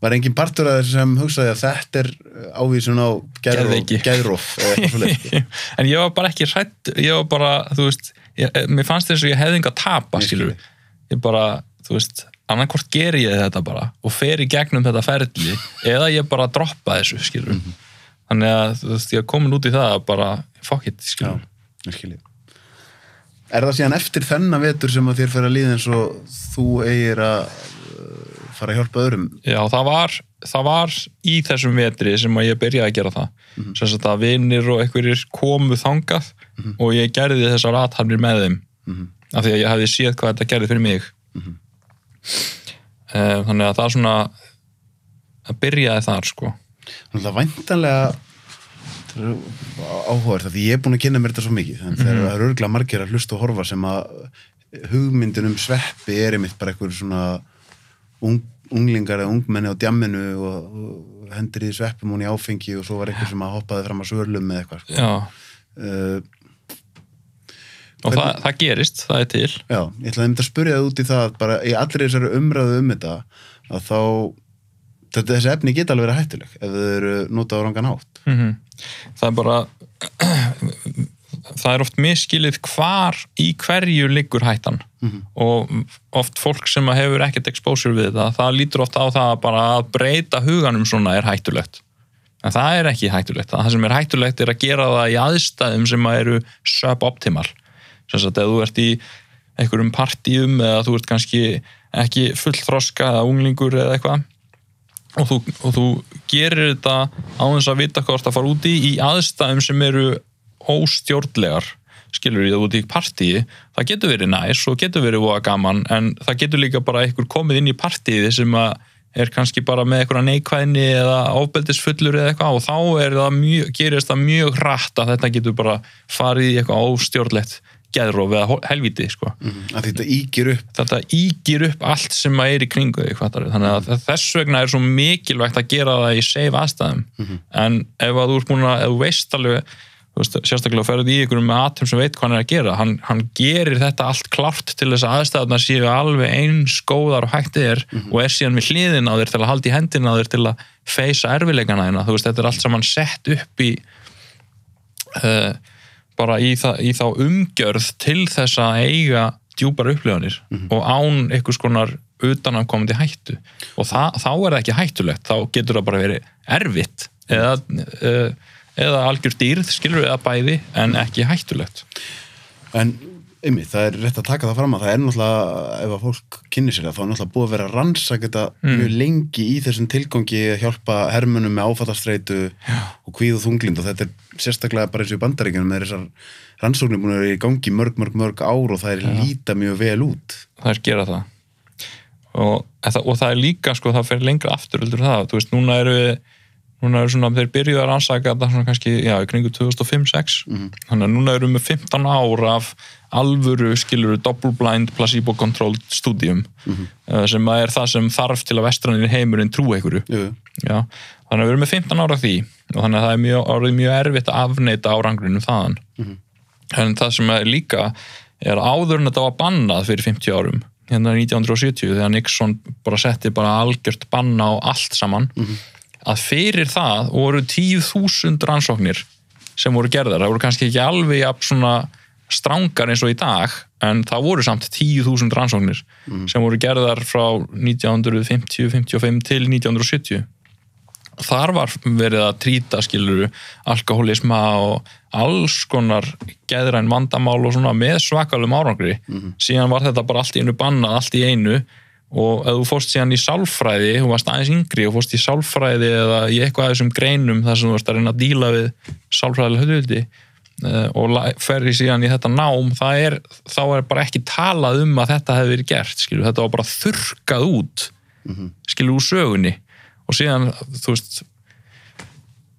var engin partur að þess sem hugsaði að þetta er ávísun á gæðróf eða eitthvað svolítið. en ég var bara ekki hrætt ég var bara, þú veist ég, mér fannst þess að ég hefði enga tapa ég bara, þú veist annarkvort geri ég þetta bara og fer í gegnum þetta ferli eða ég bara droppa þessu skilur Mhm. þannig að þú veist, ég er komin út í það að bara, fuck it, Já, skilur ég skilji. Er það síðan eftir þennan vetur sem að þér fyrir að líða eins og þú eigir að uh, fara að hjálpa öðrum? Já, það var, það var í þessum vetri sem að ég byrjaði að gera það Mhm. sem sagt að vinnir og einhverjir komu þangað og ég gerði þessar aðtarnir með þeim Mhm. af því að ég hafði séð hvað þetta gerði fyrir mig þannig að það er svona að byrjaði þar sko. Þannig að væntanlega áhugað því ég er búin að kynna mér þetta svo mikið. Þannig þegar það eru örgulega margir að hlusta og horfa sem að hugmyndin um sveppi er einmitt bara einhver svona ung, unglingar eða ungmenni á djamminu og, og hendur í sveppum hún í áfengi og svo var einhver sem að hoppaði fram að svörlum með eitthvað sko. Já, uh, og það, það gerist, það er til. Já, ég ætlaði einmitt að spyrja það út í það bara í allri þessari umræðu um þetta að þá þetta, þessi efni geta alveg verið hættuleg ef þau eru notað á rangan átt mm Það er bara það er oft miskilið hvar í hverju liggur hættan. Mhm. og oft fólk sem að hefur ekkert exposure við það, það lítur oft á það að bara að breyta huganum svona er hættulegt. En það er ekki hættulegt. Það sem er hættulegt er að gera það í aðstæðum sem að eru suboptimal sem sagt ef þú ert í einhverjum partíum eða þú ert kannski ekki fullþroska eða unglingur eða eitthvað og þú, og þú gerir þetta á þess að vita hvað þú ert að fara út í aðstæðum sem eru óstjórnlegar skilur ég það út í partíi það getur verið næs og getur verið voða gaman en það getur líka bara einhver komið inn í partíi sem að er kannski bara með einhverja neikvæðni eða ofbeldisfullur eða eitthvað og þá það mjög, gerist það mjög hratt að þetta getur bara farið í eitthvað óstjórnlegt geðróf eða helvíti sko. Að þetta ígir upp. Þetta ígir upp allt sem er í kringu þig þannig að þess vegna er svo mikilvægt að gera það í safe aðstæðum. En ef að þú ert búin að ef þú veist alveg veist, sérstaklega ferðið í ykkur með atum sem veit hvað hann er að gera hann, hann gerir þetta allt klárt til þess að aðstæðuna séu alveg eins góðar og hægt er og er síðan við hliðin á þér til að halda í hendina á þér til að feysa erfileikana þína. Þú veist, þetta er allt saman sett upp í uh, bara í, það, í þá umgjörð til þess að eiga djúpar upplifanir og án einhvers konar utanankomandi hættu. Og það, þá er það ekki hættulegt. Þá getur það bara verið erfitt eða, uh, eða algjör dýrð skilur við að bæði en ekki hættulegt. En einmitt, það er rétt að taka það fram að það er náttúrulega, ef að fólk kynni sér það, þá er náttúrulega búið að vera rannsaka þetta mjög lengi í þessum tilgangi að hjálpa hermunum með áfallastreitu og kvíð og þunglind og þetta er sérstaklega bara eins og í bandaríkjunum með þessar rannsóknir búin að vera í gangi mörg, mörg, mörg ár og það er líta mjög vel út. það er gera það. Og, og það er líka sko, það fer lengra aftur heldur það, þú veist, núna eru við núna eru svona, þeir byrjuðu að rannsaka þetta svona kannski, já, í kringu 2005-06 þannig að núna eru við með 15 ár af alvöru, skiluru, double-blind placebo-controlled stúdíum uh, sem að er það sem þarf til að vestranir heimurinn trú einhverju. Jú, já, þannig að við erum með 15 ára því og þannig að það er mjög, mjög erfitt að afneita árangrinum þaðan. En það sem er líka er áður en þetta var bannað fyrir 50 árum hérna 1970 þegar Nixon bara setti bara algjört banna á allt saman að fyrir það voru 10.000 rannsóknir sem voru gerðar, það voru kannski ekki alveg jafn svona strángar eins og í dag en það voru samt 10.000 rannsóknir sem voru gerðar frá 1950-55 til 1970 þar var verið að trýta skiluru alkoholisma og alls konar geðræn vandamál og svona með svakalum árangri. Síðan var þetta bara allt í einu bannað allt í einu. Og ef þú fórst síðan í sálfræði þú varst aðeins yngri og fórst í sálfræði eða í eitthvað af þessum greinum þar sem þú varst að reyna að díla við sálfræðilega höfðuti og la- ferði síðan í þetta nám er, þá er bara ekki talað um að þetta hefði verið gert skilur, þetta var bara þurkað út skilur úr sögunni. Og síðan, þú veist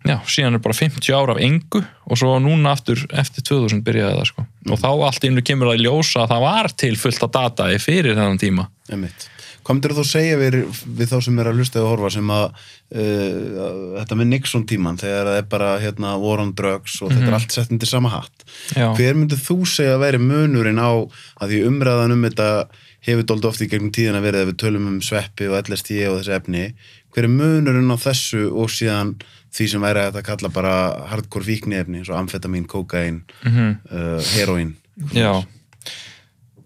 já, síðan er bara 50 ára af engu og svo núna aftur eftir 2000 byrjaði það sko. Og þá allt einu kemur það í ljósa að það var til fullt af data fyrir þennan tíma. Einmitt. Hvað myndir þú segja við, við þá sem er að hlusta og horfa sem að uh, þetta með Nixon tíman þegar það er bara hérna, war on drugs og þetta er allt sett undir sama hatt. Já. Hver myndir þú segja að væri munurinn á að því umræðan um þetta hefur dóldi oft í gegnum tíðina verið að við tölum um sveppi og LSD og þessi efni. Hver er munurinn á þessu og síðan því sem væri að þetta kalla bara hardcore fíkniefni eins og amfetamin, kokain, Mhm. uh, heroin. Já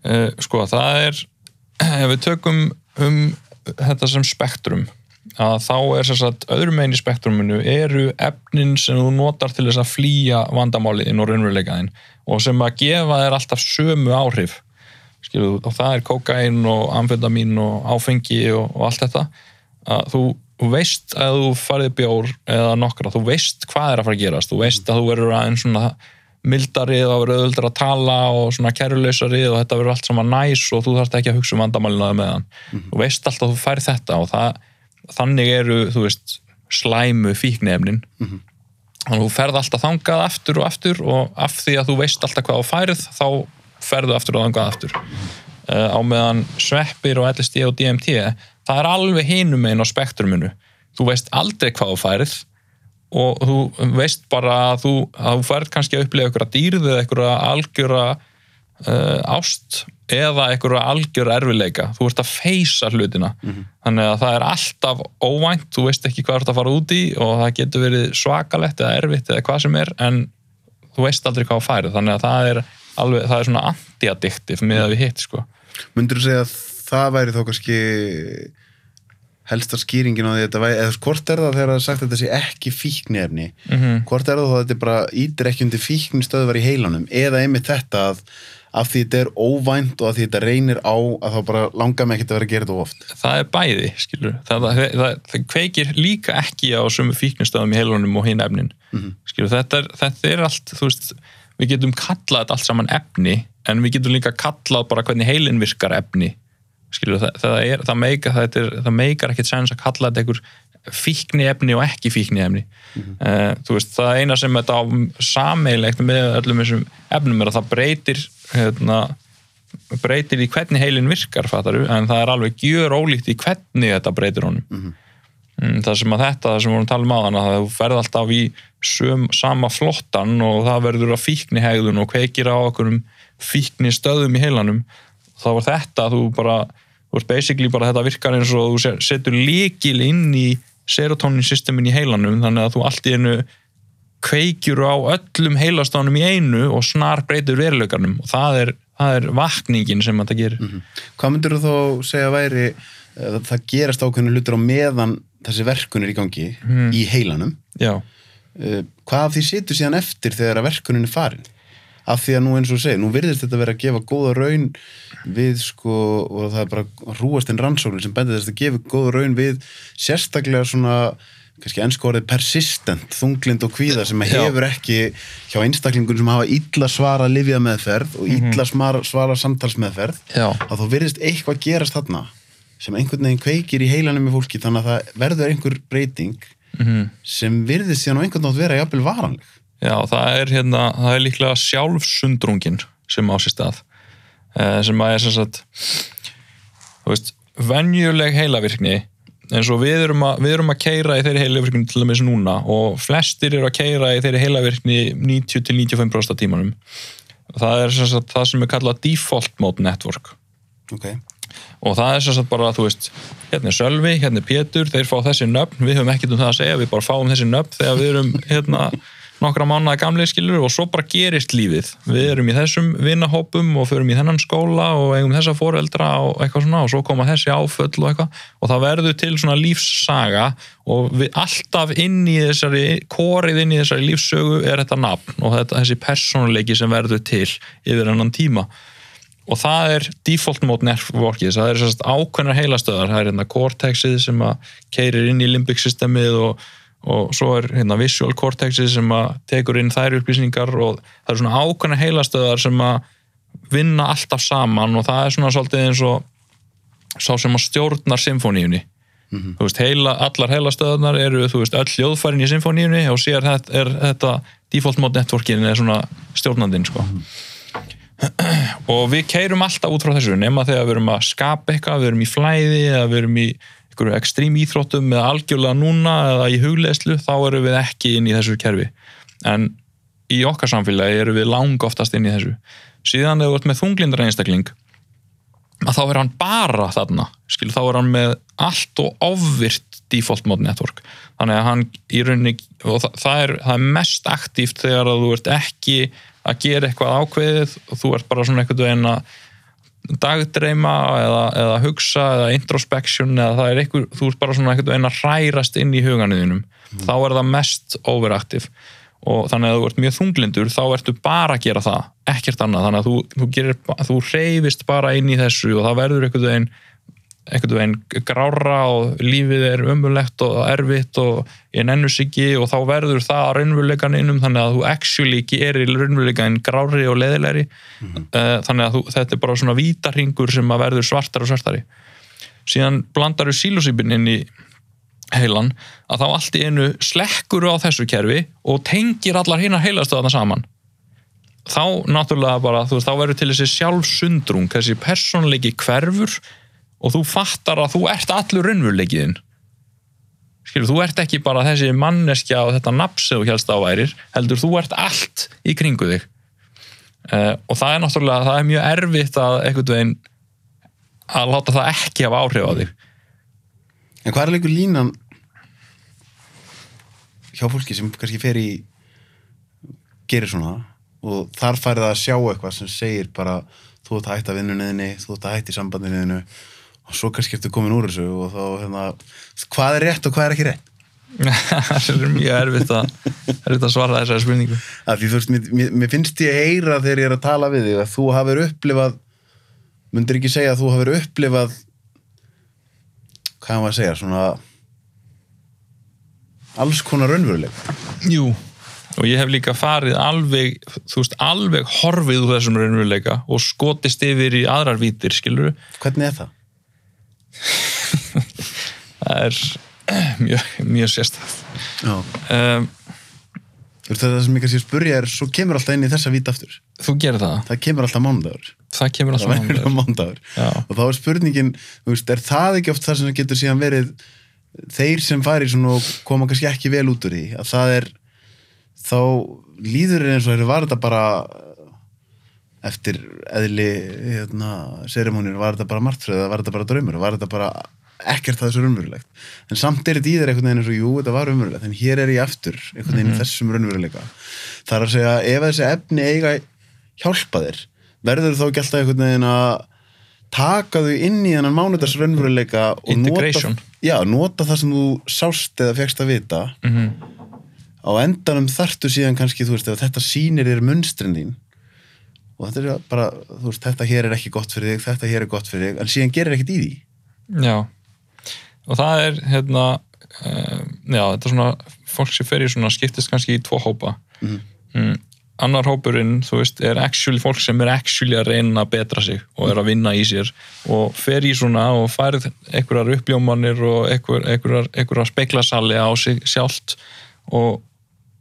uh, sko það er ef við tökum um þetta sem spektrum. Að þá er sem sagt öðrum megin í spektruminu eru efnin sem þú notar til þess að flýja vandamáliðin og raunveruleikaðin og sem að gefa þér alltaf sömu áhrif. Skilu, og það er kokain og amfetamin og áfengi og, og allt þetta. Að þú veist að þú farið bjór eða nokkra, þú veist hvað er að fara að gerast þú veist að þú verður aðeins svona mildari og verður auðvitað að tala og svona kærulausari og þetta verður allt saman næs og þú þarft ekki að hugsa um vandamálinu með hann þú veist alltaf þú færð þetta og það, þannig eru, þú veist slæmu fíknefnin þannig að þú ferð alltaf þangað aftur og aftur og af því að þú veist alltaf hvað þú færð þá ferðu aftur og þangað aftur. Uh, á meðan sveppir og LSD og DMT það er alveg hinum einn á spektruminu. Þú veist aldrei hvað þú færð og þú veist bara að þú, að þú færð kannski að upplega einhverja dýrð eða einhverja algjöra uh, ást eða einhverja algjöra erfileika þú ert að feysa hlutina. Þannig að það er alltaf óvænt. Þú veist ekki hvað þú ert að fara út í og það getur verið svakalett eða erfitt eða hvað sem er en þú veist aldrei hvað þú færð. Þannig að það er alveg, það er svona anti-addictive með að við hitt sko. Myndur þú segja að það væri þá kannski helsta skýringin á því að þetta væri, eða hvort er það þegar það er sagt að þetta sé ekki fíknefni Mhm. hvort er það þá að þetta bara ítir ekki undir fíknistöðvar í heilanum eða einmitt þetta að af því þetta er óvænt og að því þetta reynir á að þá bara langar mig ekkert að vera að gera þetta of oft. Það er bæði, skilur það, það, það, það kveikir líka ekki á sömu fíknistöðum í heilunum og hinn efnin. Skilur, þetta er, þetta er allt þú veist, við getum kallað allt saman efni, en við getum líka kallað bara hvernig heilin virkar efni skilur, það, það, er, það, meika, það, er, það meikar ekkert sens að kalla þetta einhver fíkni efni og ekki fíkni efni uh, þú veist, það eina sem þetta á sameilegt með öllum þessum efnum er að það breytir hérna, breytir í hvernig heilin virkar fattaru, en það er alveg gjör ólíkt í hvernig þetta breytir honum. Mm. það sem að þetta, það sem við vorum að tala um aðan að þú ferð alltaf í söm, sama flottan og það verður að fíkni hegðun og kveikir á okkur fíkni stöðum í heilanum þá var þetta, þú bara þú veist basically bara þetta virkar eins og þú setur líkil inn í serotonin systemin í heilanum þannig að þú allt í einu kveikjur á öllum heilastofunum í einu og snar breytur veruleikarnum og það er, það er vakningin sem þetta gerir. Hvað myndir þú þá segja væri að það gerast ákveðinu hlutur á meðan þessi verkun er í gangi í heilanum? Já, uh, hvað því situr síðan eftir þegar verkunin er farin af því að nú eins og segir, nú virðist þetta vera að gefa góða raun við sko og það er bara rúast en rannsóknir sem bendir þess að gefa góða raun við sérstaklega svona kannski ennsku orðið persistent þunglind og kvíða sem hefur ekki hjá einstaklingun sem hafa illa svara livja meðferð og illa svara, svara samtalsmeðferð já, að þá virðist eitthvað gerast þarna sem einhvern veginn kveikir í heilanum í fólki þannig að það verður einhver breyting mhm. sem virðist síðan á einhvern nátt vera jafnvel varanleg Já, það er hérna, það er líklega sjálfsundrungin sem á sér stað eh, sem að er sem sagt þú veist, venjuleg heilavirkni eins og við erum að, við erum að keira í þeirri heilavirkni til dæmis núna og flestir eru að keira í þeirri heilavirkni 90-95% af tímanum. Það er sem sagt það sem er kallað default mode network. Ok, og það er sem sagt bara, þú veist hérna er Sölvi, hérna er Pétur, þeir fá þessi nöfn við höfum ekkert um það að segja, við bara fáum þessi nöfn þegar við erum hérna nokkra mánuða gamlega skilur og svo bara gerist lífið. Við erum í þessum vinahópum og förum í þennan skóla og eigum þessa foreldra og eitthvað svona og svo koma þessi áföll og eitthvað. Og það verður til svona lífssaga og við alltaf inn í þessari korið inn í þessari lífssögu er þetta nafn og þetta, þessi persónuleiki sem verður til yfir ennan tíma. Og það er default mode networkið, það er sérst ákveðnar heilastöðar, það er hérna cortexið sem að keirir inn í limbic systemið og, og svo er hérna visual cortexið sem að tekur inn þær upplýsingar og það er svona ákveðnar heilastöðar sem að vinna alltaf saman og það er svona svolítið eins og sá sem að stjórnar symfóníunni þú veist, heila, allar heilastöðarnar eru, þú veist, öll hljóðfærin í symfóníunni og sér þetta, er þetta default mode networkin er svona stjórnandinn, sko. Og við keirum alltaf út frá þessu nema þegar við erum að skapa eitthvað við erum í flæði eða við erum í einhverju ekstrím íþróttum eða algjörlega núna eða í hugleðslu þá erum við ekki inn í þessu kerfi. En í okkar samfélagi erum við lang oftast inn í þessu. Síðan ef þú ert með þunglindar einstakling að þá er hann bara þarna skil, þá er hann með allt og ofvirt default mode network. Þannig að hann í rauninni og það, það, er, það er mest aktíft þegar að þú ert ekki að gera eitthvað ákveðið og þú ert bara svona eitthvað veginn að dagdreima eða, eða hugsa eða introspection eða það er eitthvað, þú ert bara svona eitthvað veginn að hrærast inn í huganiðinum mm. þá er það mest overaktiv og þannig að þú ert mjög þunglindur þá ertu bara að gera það, ekkert annað þannig að þú, þú, gerir, þú reyfist bara inn í þessu og það verður eitthvað veginn einhvern veginn grára og lífið er umulegt og erfitt og ég nennus ekki og þá verður það raunveruleikan innum þannig að þú actually gerir raunveruleikan grári og leðilegri mm -hmm. þannig að þú, þetta er bara svona vítarhingur sem að verður svartar og svartari. Síðan blandar við sílosýpin inn í heilan að þá allt í einu slekkur á þessu kerfi og tengir allar hinnar heilastöðana saman. Þá náttúrulega bara, þú veist, þá verður til þessi sjálfsundrung, þessi personleiki hverfur og þú fattar að þú ert allur raunveruleikiðin skilur, þú ert ekki bara þessi manneskja og þetta naps sem þú helst áværir, heldur þú ert allt í kringu þig. Uh, og það er náttúrulega, það er mjög erfitt að einhvern veginn að láta það ekki hafa áhrif á þig. En hvað er leikur línan hjá fólki sem kannski fer í gerir svona og þar færða að sjá eitthvað sem segir bara þú ert að hætta vinnunniðinni, þú ert að hætta í sambandinniðinu og svo kannski ertu komin úr þessu og þá, hérna, hvað er rétt og hvað er ekki rétt? það er mjög erfitt að, erfitt að svara þessari spurningu að því þú veist, mér, mér finnst ég að heyra þegar ég er að tala við þig að þú hafur upplifað myndir ekki segja að þú hafur upplifað hvað maður að segja svona alls konar raunveruleik Jú, og ég hef líka farið alveg, þú veist, alveg horfið úr þessum raunveruleika og skotist yfir í aðrar vítir, skilur Hvernig er það? Það er mjög, mjög sérstæð um, það sem ég kannski spurja er svo kemur alltaf inn í þessa vít aftur. Þú gerir það? Það kemur alltaf mándagur það kemur alltaf það mándagur og þá er spurningin, veist, er það ekki oft það sem getur síðan verið þeir sem fari svona og koma kannski ekki vel út úr því? Að það er þá líður eins og þeir var þetta bara eftir eðli hérna, sérimónir var þetta bara margtröð var þetta bara draumur, var þetta bara ekkert það þessu raunverulegt? En samt er þetta í þér einhvern veginn eins og jú, þetta var raunverulegt en hér er ég aftur einhvern veginn mm -hmm. þessum raunveruleika. Það er að segja, ef þessi efni eiga hjálpa þér, verður þá ekki alltaf einhvern veginn að taka þau inn í þennan mánudags raunveruleika og nota, já, nota það sem þú sást eða fegst að vita. Mm -hmm. á endanum þartu síðan kannski, þú veist, ef þetta sínir þér munstrin þín og þetta er bara, þú veist, þetta hér er ekki gott fyrir þig, þetta hér er gott fyrir þig en síðan gerir ekkert í því. Já, og það er hérna, uh, já, þetta er svona fólk sem fer í svona skiptist kannski í tvo hópa. Mm. Mm, annar hópurinn, þú veist, er actually fólk sem er actually að reyna að betra sig og er að vinna í sér og fer í svona og færð einhverjar uppljómanir og einhverjar, speiklasalli á sig sjálft og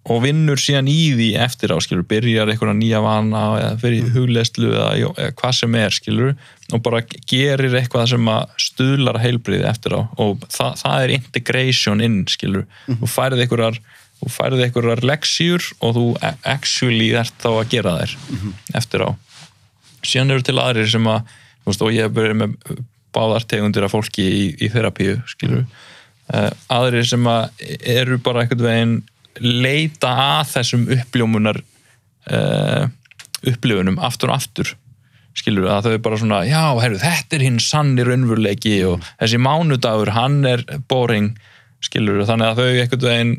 og vinnur síðan í því eftir á skilur, byrjar einhverja nýja vana eða fyrir mm. hugleðslu eða, eða hvað sem er skilur og bara gerir eitthvað sem stuðlar heilbriði eftir á og það, það er integration inn skilur mm. og færið einhverjar og færið einhverjar leksjur og þú actually ert þá að gera þær mm. eftir á síðan eru til aðrir sem að veist, og ég hef byrjað með báðartegundir af fólki í, í þerapíu skilur uh, aðrir sem að eru bara einhvern veginn leita að þessum uppljómunar uh, upplifunum aftur og aftur. Skilur að þau bara svona já, herru, þetta er hinn sannir önvurleiki og þessi mánudagur, hann er boring, skilur þannig að þau ekkert veginn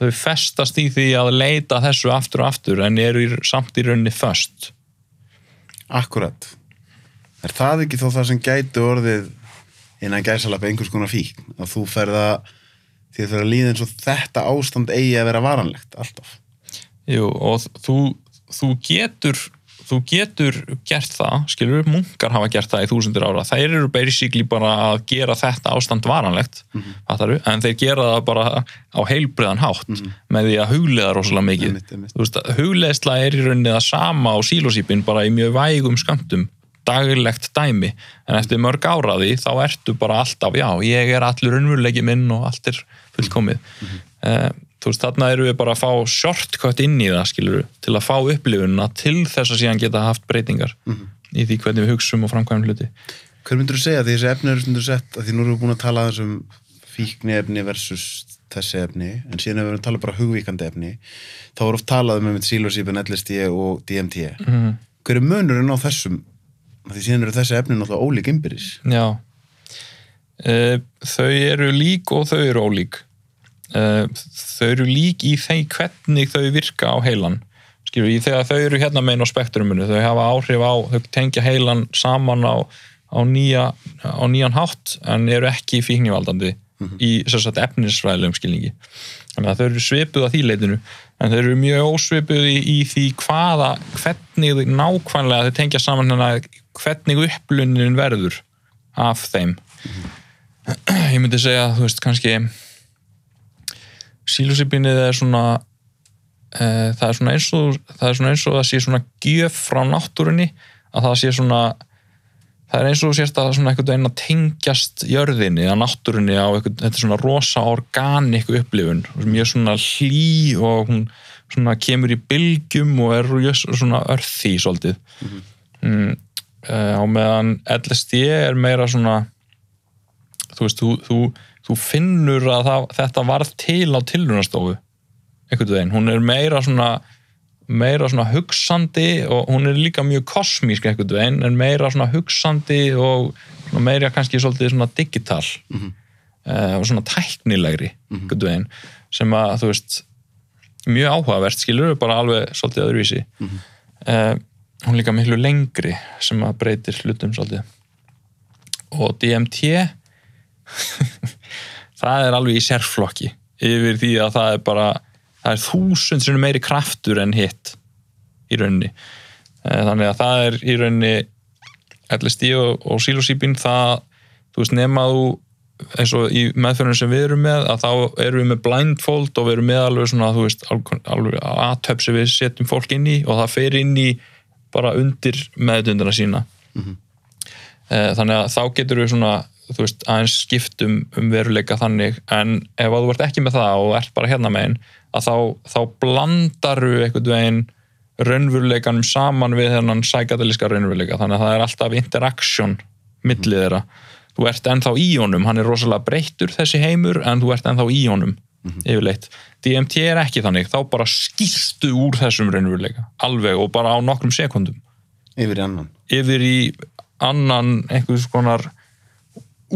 þau festast í því að leita þessu aftur og aftur en eru samt í rauninni först Akkurat. Er það ekki þó það sem gætu orðið innan gæsalap einhvers konar fík að þú ferða því það fyrir að líða eins og þetta ástand eigi að vera varanlegt alltaf. Jú, og þú, þú getur þú getur gert það, skilur munkar hafa gert það í þúsundir ára. Þeir eru basically bara að gera þetta ástand varanlegt, Mhm. fattaru en þeir gera það bara á heilbriðan hátt með því að huglega rosalega mikið. Einmitt, einmitt. þú veist, hugleðsla er í rauninni það sama á sílósípin bara í mjög vægum skamtum daglegt dæmi. En eftir mörg áraði þá ertu bara alltaf já, ég er allur unnvurleiki minn og allt er fullkomið. Mm þú veist, þarna eru við bara að fá shortcut inn í það, skilur til að fá upplifunina til þess að síðan geta haft breytingar í því hvernig við hugsum og framkvæmum hluti. Hver myndur þú segja? Því þessi efni eru stundur sett að því nú erum við búin að tala aðeins um fíkni efni versus þessi efni en síðan hefur við talað bara hugvíkandi efni þá er oft talað um með sílósípin, LSD og DMT mm. Hver er munurinn á þessum? Því síðan eru þessi efni náttúrulega ólík innbyrðis. Já. uh, þau eru lík og þau eru ólík. Uh, þau eru lík í þeim hvernig þau virka á heilan. Skilur, í þegar þau eru hérna megin á spektruminu þau hafa áhrif á, þau tengja heilan saman á, á, nýja, á nýjan hátt en eru ekki fíknivaldandi í sem sagt, efnisfræðilegum skilningi. Þannig að þau eru svipuð að því leitinu en þau eru mjög ósvipuð í, í því hvaða, hvernig nákvæmlega þau tengja saman hérna hvernig upplunin verður af þeim ég myndi segja, þú veist, kannski sílúsipinið er svona uh, það er svona eins og það er svona eins og það sé svona gjöf frá náttúrunni að það sé svona það er eins og þú sést að svona einhvern veginn að tengjast jörðinni að náttúrunni á einhvern, þetta er svona rosa organik upplifun, mjög svona hlý og hún svona kemur í bylgjum og er svona örþi svolítið. Mm, uh, á meðan LSD er meira svona þú veist, þú, þú, þú finnur að það, þetta varð til á tilrunastofu einhvern veginn, hún er meira svona meira svona hugsandi og hún er líka mjög kosmísk einhvern veginn, en meira svona hugsandi og svona meira kannski svolítið svona digital Mhm. uh, og svona tæknilegri einhvern veginn, sem að þú veist mjög áhugavert skilur bara alveg svolítið öðruvísi Mhm. uh, hún er líka miklu lengri sem að breytir hlutum svolítið og DMT það er alveg í sérflokki yfir því að það er bara það er þúsund sinni meiri kraftur en hitt í rauninni. Eh, þannig að það er í rauninni LSD og, og psilocybin það, þú veist, nema þú eins og í meðferðinu sem við erum með að þá erum við með blindfold og við erum með alveg svona, þú veist, alveg, alveg aðtöp sem við setjum fólk inn í og það fer inn í bara undir meðdundina sína. Eh, þannig að þá getur við svona þú veist, aðeins skiptum um veruleika þannig, en ef að þú ert ekki með það og ert bara hérna megin að þá, þá blandaru einhvern veginn raunveruleikanum saman við þennan sækatalíska raunveruleika, þannig að það er alltaf interaction millið þeirra. Þú ert ennþá í honum, hann er rosalega breyttur þessi heimur, en þú ert ennþá í honum yfirleitt. DMT er ekki þannig, þá bara skýrstu úr þessum raunveruleika, alveg og bara á nokkrum sekundum yfir í annan. Yfir í annan einhvers konar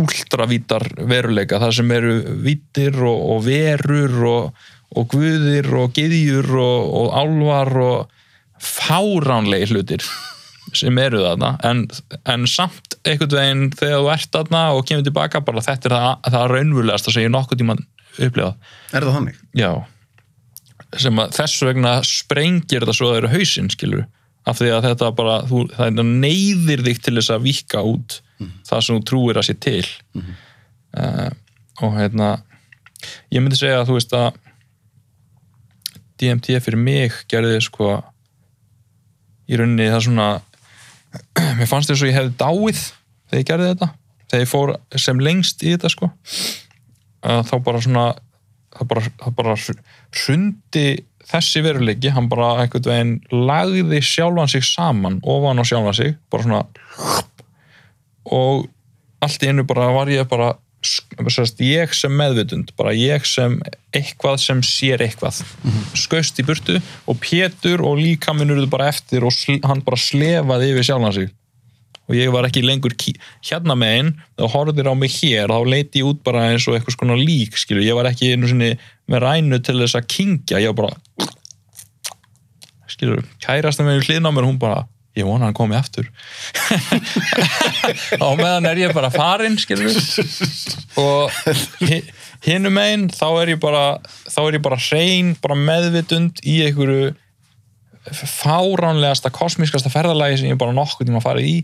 últravítar veruleika þar sem eru vítir og, og verur og, og guðir og gyðjur og, og álvar og fáránlegi hlutir sem eru þarna. En, en samt einhvern veginn þegar þú ert þarna og kemur tilbaka bara þetta er það, það raunverulegast að segja nokkuð tíma upplifað. Er það þannig? Já. Sem að þess vegna sprengir þetta svo að það eru hausinn skilur af því að þetta bara, þú, það neyðir þig til þess að vika út það sem þú trúir að sé til. Uh, og hérna ég myndi segja að þú veist að DMT fyrir mig gerði sko í rauninni það svona mér fannst þess að ég hefði dáið þegar ég gerði þetta þegar ég fór sem lengst í þetta sko. Að þá bara svona það bara, það bara hrundi þessi veruleiki, hann bara einhvern veginn lagði sjálfan sig saman ofan á sjálfan sig, bara svona og allt í einu bara var ég bara sérst, ég sem meðvitund, bara ég sem eitthvað sem sér eitthvað. Skaust í burtu og Pétur og líka minnur bara eftir og hann bara slefaði yfir sjálfan sig. Og ég var ekki lengur hérna megin þá horfðir á mig hér þá leiti ég út bara eins og eitthvað skona lík skilu. ég var ekki einu sinni með rænu til þess að kingja, ég var bara skilur, kærasta með hlýðna mér, hún bara ég vona hann komi aftur. Á meðan er ég bara farin skilur og hinnum megin þá er ég bara þá er ég bara hrein, bara meðvitund í einhverju fáránlegasta kosmískasta ferðalagi sem ég bara nokkuð tíma farið í.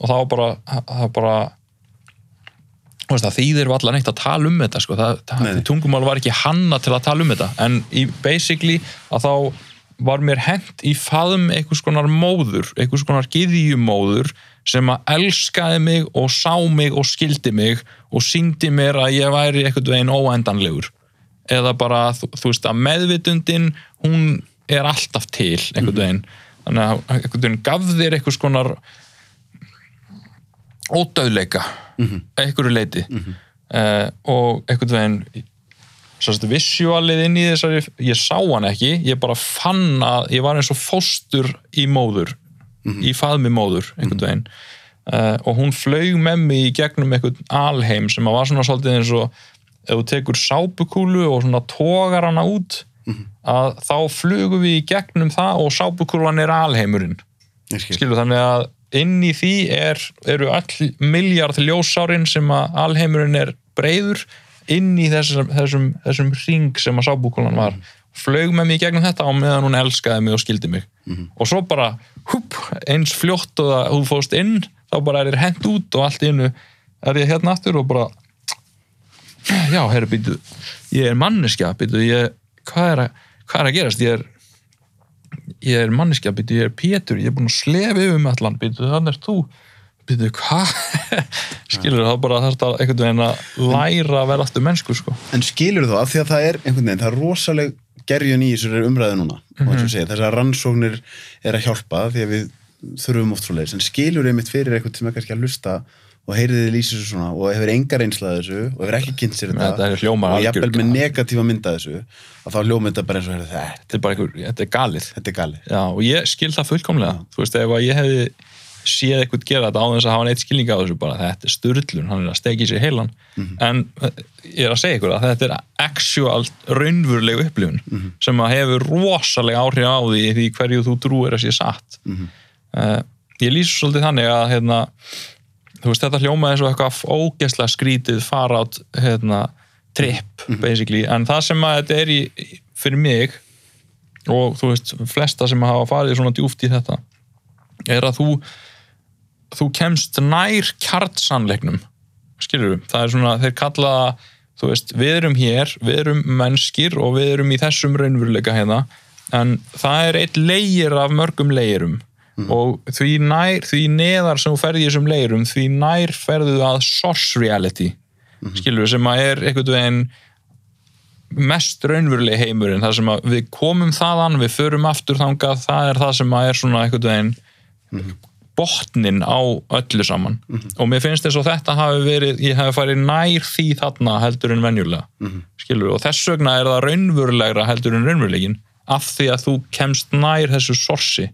Og var bara, það var bara það þýðir allar neitt að tala um þetta sko. það, það, tungumál var ekki hanna til að tala um þetta. En í basically að þá var mér hent í faðum einhvers konar móður, einhvers konar gyðjumóður sem að elskaði mig og sá mig og skildi mig og síndi mér að ég væri einhvern veginn óendanlegur. Eða bara, þú, þú veist, að meðvitundin hún er alltaf til einhvern veginn, þannig að einhvern veginn gaf þér einhvers konar ódauðleika einhverju leiti uh, og einhvern veginn sérst visualið inn í þessari ég sá hann ekki, ég bara fann að ég var eins og fóstur í móður í faðmi móður einhvern veginn. Uh, og hún flaug með mig í gegnum einhvern alheim sem að var svona svolítið eins og ef þú tekur sápukúlu og svona tógar hana út að þá flugum við í gegnum það og sápukúlan er alheimurinn. Skilur þannig að inn í því er, eru all miljard ljósárin sem að alheimurinn er breyður inn í þessum, þessum, þessum ring sem að sábúkulan var. Flög með mig gegnum þetta á meðan hún elskaði mig og skildi mig. Og svo bara húp, eins fljótt og það þú fóst inn þá bara er þér hent út og allt innu er ég hérna aftur og bara já, herri, býtu ég er manneskja, býtu, ég hvað er, að, hvað er að gerast, ég er ég er manneskja, býtu, ég er Pétur ég er búin að slefa yfir með allan, býtu, þannig er þú býtu, hvað? Skilur það bara þarf það einhvern veginn að læra að vera aftur mennsku, sko. En skilur þú af því að það er einhvern veginn, það er rosaleg gerjun í þessari umræðu núna og og segja, þessar rannsóknir er að hjálpa því að við þurfum oft svo leiðis en skilur einmitt fyrir eitthvað sem er kannski að hlusta og heyriði lýsi þessu svona og hefur engar einslaði þessu og hefur ekki kynnt sér Þetta þetta er hljómar og jafnvel með negatífa mynda þessu að þá hljóma þetta bara eins og heyrðu, þetta, þetta er bara einhver, þetta er galið. Þetta er gali Já, og ég skil það fullkomlega. Þú veist, ef að ég hefði séð eitthvað gera þetta á þess að hafa neitt skilninga á þessu bara. Þetta er styrlun, hann er að steki sér heilan. En eh, ég er að segja ykkur að þetta er actual raunveruleg upplifun sem að hefur rosalega áhrif á því því hverju þú trúir að sé satt. Uh, ég lýs svolítið þannig að hérna, þú veist, þetta hljómaði eins og eitthvað ógeðslega skrítið fara át hérna, trip, basically. En það sem að þetta er í, fyrir mig og þú veist, flesta sem hafa farið svona djúft í þetta er að þú þú kemst nær kjartsanleiknum skilur það er svona, þeir kalla það, þú veist, við erum hér við erum mennskir og við erum í þessum raunveruleika hérna en það er eitt leigir af mörgum leigirum og því nær því neðar sem þú ferði í þessum leigirum því nær ferðu að source reality. Skilur sem að er einhvern veginn mest raunveruleg heimurinn þar sem að við komum þaðan, við förum aftur þangað, það er það sem að er svona einhvern veginn botnin á öllu saman. Og mér finnst þess að þetta hafi verið ég hafi farið nær því þarna heldur en venjulega, skilur og þess vegna er það raunverulegra heldur en raunverulegin af því að þú kemst nær þessu sorsi.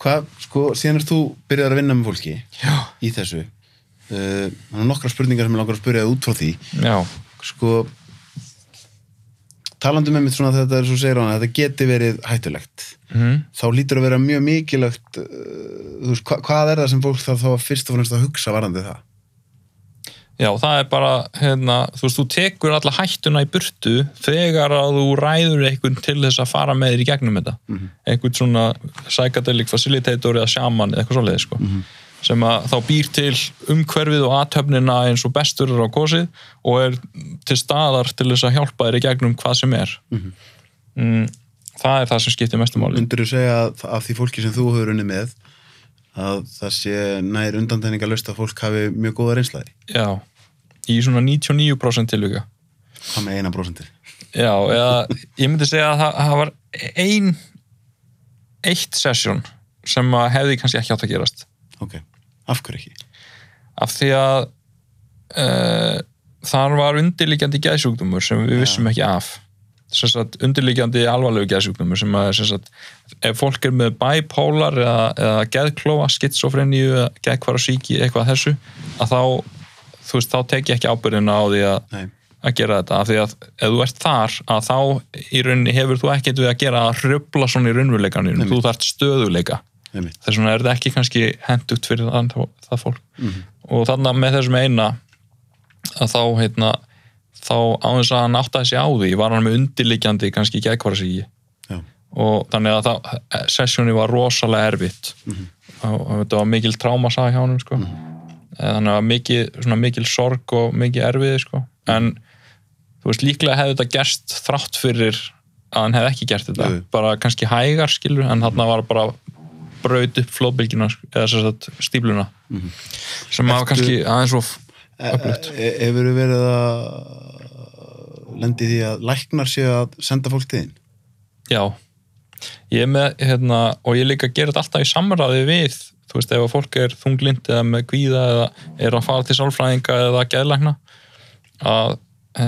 Hvað, sko, síðan er þú byrjað að vinna með fólki Já. í þessu. Uh, það er nokkra spurningar sem ég langar að spyrja út frá því. Já, sko talandi með mitt svona þetta er svo segir hann að þetta geti verið hættulegt. Mm. þá lítur að vera mjög mikilvægt uh, þú veist, hva, hvað er það sem fólk þarf þá fyrst og fremst að hugsa varandi það? Já, það er bara hérna, þú veist, þú tekur alla hættuna í burtu þegar að þú ræður einhvern til þess að fara með þér í gegnum þetta. Einhvern svona psychedelic facilitator eða shaman eða eitthvað svoleiði sko. Sem að þá býr til umhverfið og aðtöfnina eins og bestur er á kosið og er til staðar til þess að hjálpa í gegnum hvað sem er. Mm, það er það sem skiptir mestum máli. Undur þú segja að af því fólki sem þú hefur unni með að það sé nær undantegninga löst að fólk hafi mjög góða reynslaði já, í svona 99% tilvika. Hvað með eina prósentir Já, eða ég myndi segja að það, það var ein eitt sesjón sem að hefði kannski ekki átt að gerast. Ok, af hverju ekki? af því að uh, þar var undirliggjandi gæðsjúkdómur sem við vissum ekki af. Sagt, undirliggjandi alvarlegu gæðsjúkdómur sem að sagt, ef fólk er með bipolar eða, eða geðklóa, skitsofreníu eða geðkvara síki, eitthvað þessu að þá, veist, þá tek ég ekki ábyrðina á því að Nei, að gera þetta, af því að ef þú ert þar að þá í rauninni hefur þú ekkert við að gera að hröfla svona í raunveruleikanum. Einmitt. þú þarft stöðuleika þess vegna er þetta ekki kannski hendugt fyrir það, það fólk. Mhm. og þannig með þessum eina að þá heitna þá á þess að hann áttaði sig á því var hann með undirliggjandi kannski geðkvarasíki Já, og þannig að það, sessjóni var rosalega erfitt. Og, og þetta var mikil trámasaga hjá hann sko. Eh, þannig að mikil, svona mikil sorg og mikil erfiði sko. en þú veist líklega hefði þetta gerst þrátt fyrir að hann hefði ekki gert þetta. Bara kannski hægar skilur en hann var bara braut upp flóðbylgjuna eða sem sagt stípluna sem var Ertu- kannski aðeins of öflugt E- Hefur verið að lendi því að læknar séu að senda fólk til þín? Já, ég með hérna, og ég líka gera þetta alltaf í samræði við þú veist, ef að fólk er þunglind eða með kvíða eða er að fara til sálfræðinga eða geðlækna að e,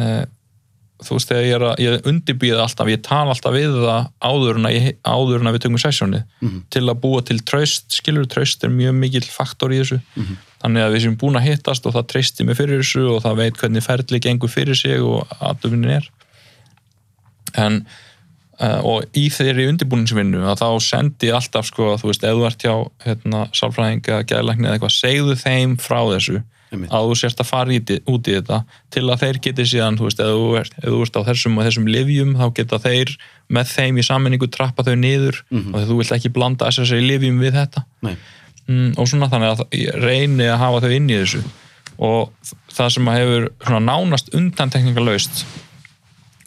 þú veist, þegar ég er að ég undirbýða alltaf, ég tala alltaf við það áður en að, áður en að við tökum sessjónið Mhm. til að búa til traust, skilur traust er mjög mikill faktor í þessu Mhm. þannig að við sem búin að hittast og það treysti mig fyrir þessu og það veit hvernig ferli gengur fyrir sig og aðdöfnin er en uh, og í þeirri undirbúningsvinnu að þá sendi ég alltaf sko, þú veist, ef þú ert hjá hérna, sálfræðinga, geðlækni eða eitthvað, segðu þeim frá þessu. Að þú sérst að fara í, út í þetta til að þeir geti síðan, þú veist, ef þú ert, ef þú ert á þessum og þessum livjum, þá geta þeir með þeim í sammenningu trappa þau niður Mhm. og þegar þú vilt ekki blanda SSRI livjum við þetta. Mm, og svona þannig að reyni að hafa þau inn í þessu. Og það sem að hefur svona nánast undantekningalöst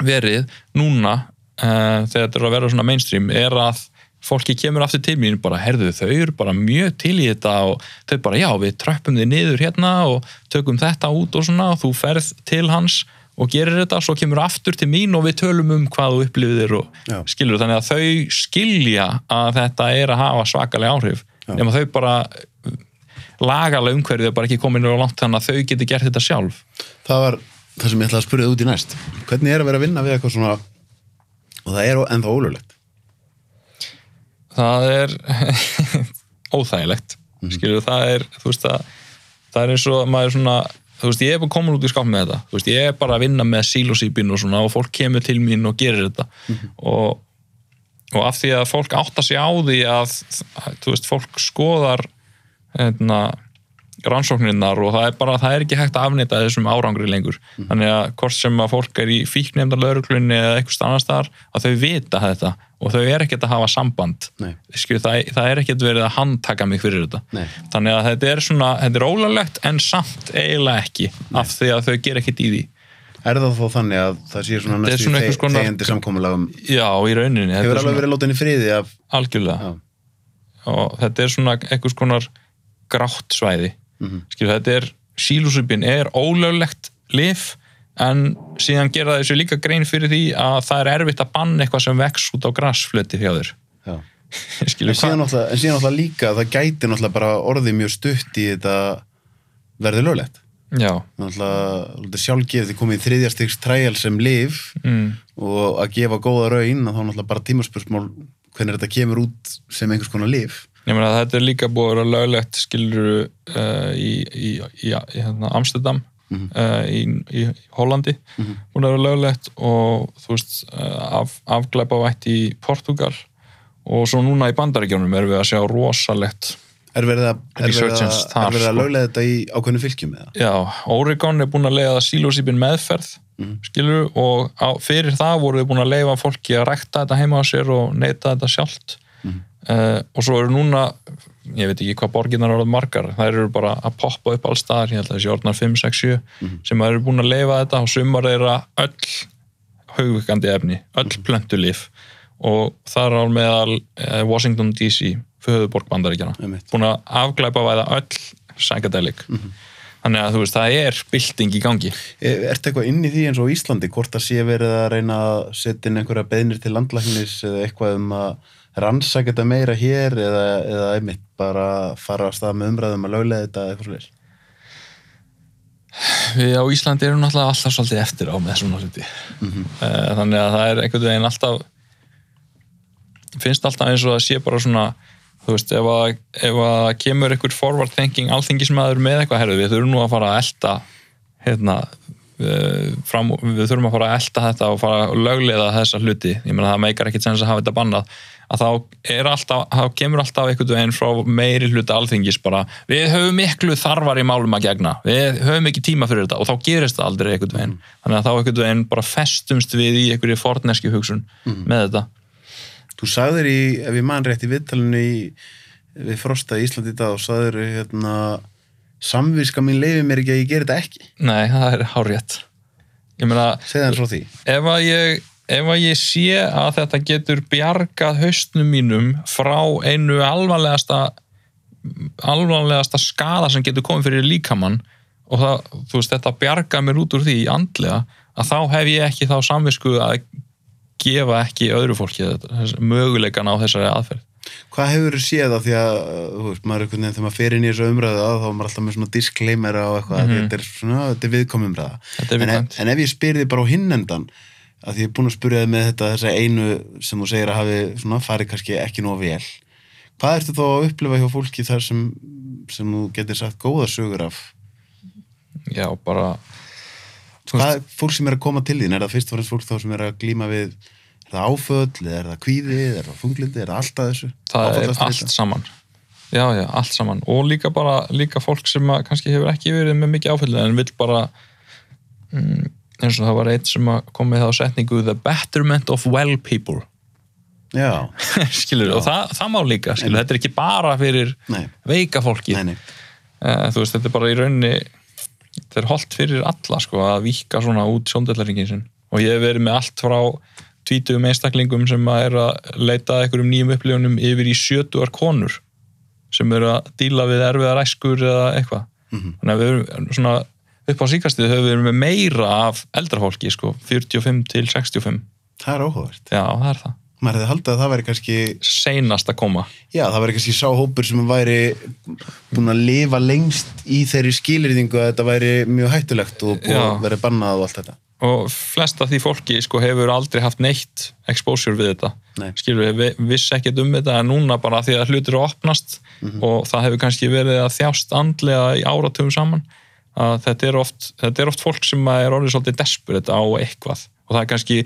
verið núna uh, þegar þetta er að vera svona mainstream er að fólki kemur aftur til mín bara, herðu þau eru bara mjög til í þetta og þau bara, já við tröppum þið niður hérna og tökum þetta út og svona og þú ferð til hans og gerir þetta, svo kemur aftur til mín og við tölum um hvað þú upplifðir og Já. skilur þannig að þau skilja að þetta er að hafa svakalega áhrif nema þau bara lagalega umhverfið er bara ekki komin á langt þannig að þau geti gert þetta sjálf Það var það sem ég ætlaði að spyrja út í næst. Hvernig er að vera að vinna við eitthvað svona og það er ennþá ólöglegt? Það er óþægilegt skilur það er þú veist það, það er eins og maður svona þú veist ég er bara komin út í skáp með þetta. Þú veist ég er bara að vinna með sílosýpin og svona og fólk kemur til mín og gerir þetta. Og, og af því að fólk átta sig á því að þú veist fólk skoðar hérna rannsóknirnar og það er bara, það er ekki hægt að afnita þessum árangri lengur þannig að hvort sem að fólk er í fíknefndar lauruglunni eða eitthvað annars staðar að þau vita þetta og þau er ekkert að hafa samband Nei. Skil, það, það er ekkert verið að handtaka mig fyrir þetta Nei. þannig að þetta er svona, þetta er ólulegt en samt eiginlega ekki af því að þau ger ekkert í því Er það þó þannig að það sé svona næstu svona þegjandi samkomulagum? já, í rauninni, Hefur alveg svona, verið látin í friði af... algjörlega Já. og þetta er svona einhvers konar grátt svæði Mhm. skil, þetta er, sílusupin er ólöglegt lif en síðan gera þessu líka grein fyrir því að það er erfitt að banna eitthvað sem vex út á grassflöti hjá þér. Skilur, En síðan, náttúrulega, en síðan náttúrulega líka, það gæti náttúrulega bara orðið mjög stutt í þetta verði löglegt. sjálfgefið þið komið í þriðja stigs træjal sem liv mm, og að gefa góða raun þá náttúrulega bara tímaspörsmál hvernig þetta kemur út sem einhvers konar liv. Meina þetta er líka búið að vera löglegt skilur uh, í, í, í, í hérna, Amsterdam Mhm. uh, í, Hollandi búin að vera löglegt og þú veist uh, af, afglæpa vætt í Portugal og svo núna í bandaríkjónum erum við að sjá rosalegt Er verið að, er verið að, þar, er verið að sko. löglega þetta í ákveðnu fylgjum eða? Já, Oregon er búin að leiða sílósýpin meðferð Mhm. skilur og á, fyrir það voru við búin að leiða fólki að rækta þetta heima á sér og neyta þetta sjálft Mhm. Uh, og svo eru núna ég veit ekki hvað borginnar eru margar þær eru bara að poppa upp alls staðar ég held að þessi orðnar 5, 6, 7 Mhm. sem eru búin að leiða þetta og sumar eru öll haugvikandi efni, öll Mhm. plöntulif og það er á meðal eh, Washington DC, föðuborg bandaríkjana búin að afglæpa væða öll psychedelic Mhm. þannig að þú veist, það er bylting í gangi Er þetta eitthvað inn í því eins og Íslandi hvort það sé verið að reyna að setja inn einhverja beðnir til landlæknis eða eitthvað um að rannsaka þetta meira hér eða, eða einmitt bara fara að stað með umræðum að löglega þetta eða eitthvað svolítið? við á Íslandi erum náttúrulega alltaf svolítið eftir á með svona hluti Mhm. Eh, þannig að það er einhvern veginn alltaf finnst alltaf eins og það sé bara svona þú veist, ef að, ef að kemur einhver forward thinking alþingismæður með eitthvað herðu, við þurfum nú að fara að elta hérna við, fram, við þurfum að fara að elta þetta og fara að löglega þessa hluti ég meina það meikar ekkit sens að hafa þetta bannað að þá er alltaf, þá kemur alltaf einhvern veginn frá meiri hluti alþingis bara, við höfum miklu þarfar í málum að gegna, við höfum ekki tíma fyrir þetta. Og þá gerist það aldrei einhvern veginn. Þannig að þá einhvern veginn bara festumst við í einhverju forneski hugsun með þetta. Þú sagðir í, ef ég man rétt í viðtalinu í, við Frosta í Íslandi í dag og sagðir hérna samviska mín leiði mér ekki að ég geri þetta ekki. Nei, það er hárétt meina, segði hann frá því. ef að ég ef að ég sé að þetta getur bjargað haustnum mínum frá einu alvarlegasta alvarlegasta skada sem getur komið fyrir líkamann og það, veist, þetta bjargað mér út úr því andlega, að þá hef ég ekki þá samvisku að gefa ekki öðru fólki möguleikan á þessari aðferð. Hvað hefur þú séð á því að, uh, veist, maður er einhvern veginn þegar maður fer inn í þessu umræðu að þá er maður alltaf með svona disclaimer og eitthvað, mm þetta er svona, þetta er er En, ef- viðkvæmt. en ef ég spyr þið bara á hinn endan, að því ég er búin að spyrja þið með þetta, þessa einu sem þú segir að hafi svona farið kannski ekki nóg vel, hvað ertu þá að upplifa hjá fólki þar sem, sem þú getur sagt góða sögur af? Já, bara Hvað, fólk sem er að koma til þín, er það fyrst og fremst fólk þá sem er að glíma við, er það áföll, eða er það kvíðið, er það þunglindi, er það alltaf þessu? það er Áfallastreitu? allt saman já, já, allt saman og líka bara, líka fólk sem kannski hefur ekki verið með mikið áfællið en vill bara mm, eins og það var eitt sem kom með það á setningu the betterment of well people. Já, skilur, og það, það má líka skilur, þetta er ekki bara fyrir nei, veika fólki. Nei, nei. Eh, þú veist, þetta er bara í rauninni þetta er holdt fyrir alla sko, að vika svona út sjóndellaringin sin og ég hef verið með allt frá tvítugum einstaklingum sem að er að leita að einhverjum nýjum upplifunum yfir í sjötugar konur sem eru að díla við erfiðar æskur eða eitthvað. Mhm. þannig að við erum svona upp á síkastið höfum við verið með meira af eldra fólki sko, 45 til 65 Það er áhugavert. já, það er það, Maður hefði haldið að það væri kannski, seinast að koma já, það væri kannski sá hópur sem væri búin að lifa lengst í þeirri skilirðingu að þetta væri mjög hættulegt og vera bannað og allt þetta. og flest af því fólki sko, hefur aldrei haft neitt exposure við þetta Nei. skilur við, vissi ekkert um þetta en núna bara því að hlutir eru að opnast og það hefur kannski verið að þjást andlega í áratugum saman að þetta er oft, þetta er oft fólk sem er orðið svolítið desperate á eitthvað. Og það er kannski,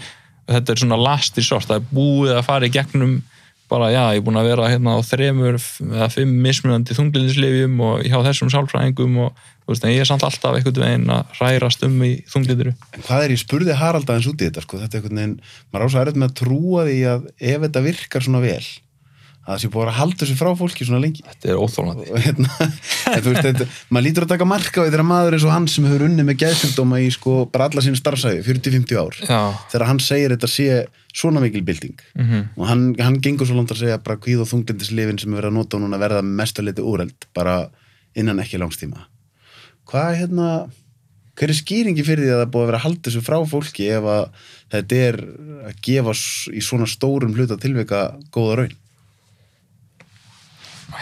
þetta er svona last resort, það er búið að fara í gegnum bara já, ég er búin að vera hérna á þremur eða fimm mismunandi þunglindisleifjum og hjá þessum sálfræðingum og þú veist, en ég er samt alltaf einhvern veginn að hrærast um í þunglindiru En hvað er, ég spurði Harald aðeins út í þetta, sko, þetta er einhvern veginn, maður ás að erut með að trúa því að ef þetta virkar svona vel, að það sé búið að halda þessu frá fólki svona lengi. Þetta er óþólandi. Og hérna, maður lítur að taka marka á því þegar maður eins og hann sem hefur unni með geðsjöldóma í sko bara alla sínu starfsæði, 40-50 ár, Já, þegar hann segir þetta sé svona mikil bilding mhm, og hann, hann gengur svo langt að segja bara hvíð og þunglindislifin sem er verið að nota núna verða mestuleiti úreld bara innan ekki langstíma hvað er hérna hver er skýringi fyrir því að það er búið að vera að halda þessu frá fólki ef að þetta er að gefa í svona stórum hluta tilvika góða raun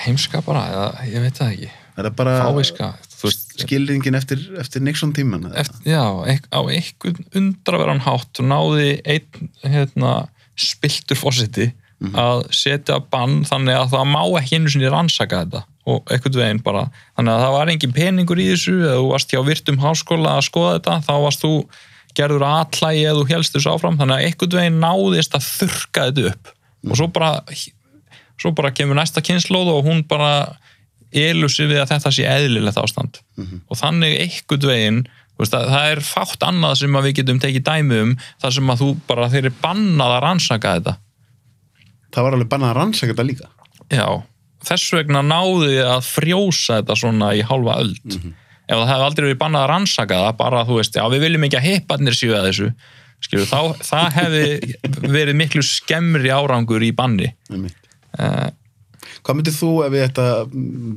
heimska bara, eða, ég veit það ekki. er það bara Fáviska, þú veist, skilringin eftir, eftir Nixon tíman eftir, já, á einhvern undraverðan hátt náði einn hérna, spiltur fósiti að setja bann þannig að það má ekki einu sinni rannsaka þetta. Og einhvern veginn bara þannig að það var engin peningur í þessu eða þú varst hjá virtum háskóla að skoða þetta þá varst þú gerður aðlægi eða þú helst þessu áfram. Þannig að einhvern veginn náðist að þurka þetta upp. Og svo bara svo bara kemur næsta kynnslóð og hún bara elur sig við að þetta sé eðlilegt ástand. Og þannig einhvern veginn veist, að það er fátt annað sem við getum tekið dæmi um þar sem að þú bara þeir eru bannað að rannsaka þetta. Það var alveg bannað að rannsaka þetta líka. Já, þess vegna náðu þið að frjósa þetta svona í hálfa öld. Ef það hefði aldrei verið bannað að rannsaka það bara þú veist, já við viljum ekki að hipparnir séu að þessu skilur, þá, það hefði verið miklu skemmri árangur í banni. Einmitt. Uh, Hvað myndir þú ef við þetta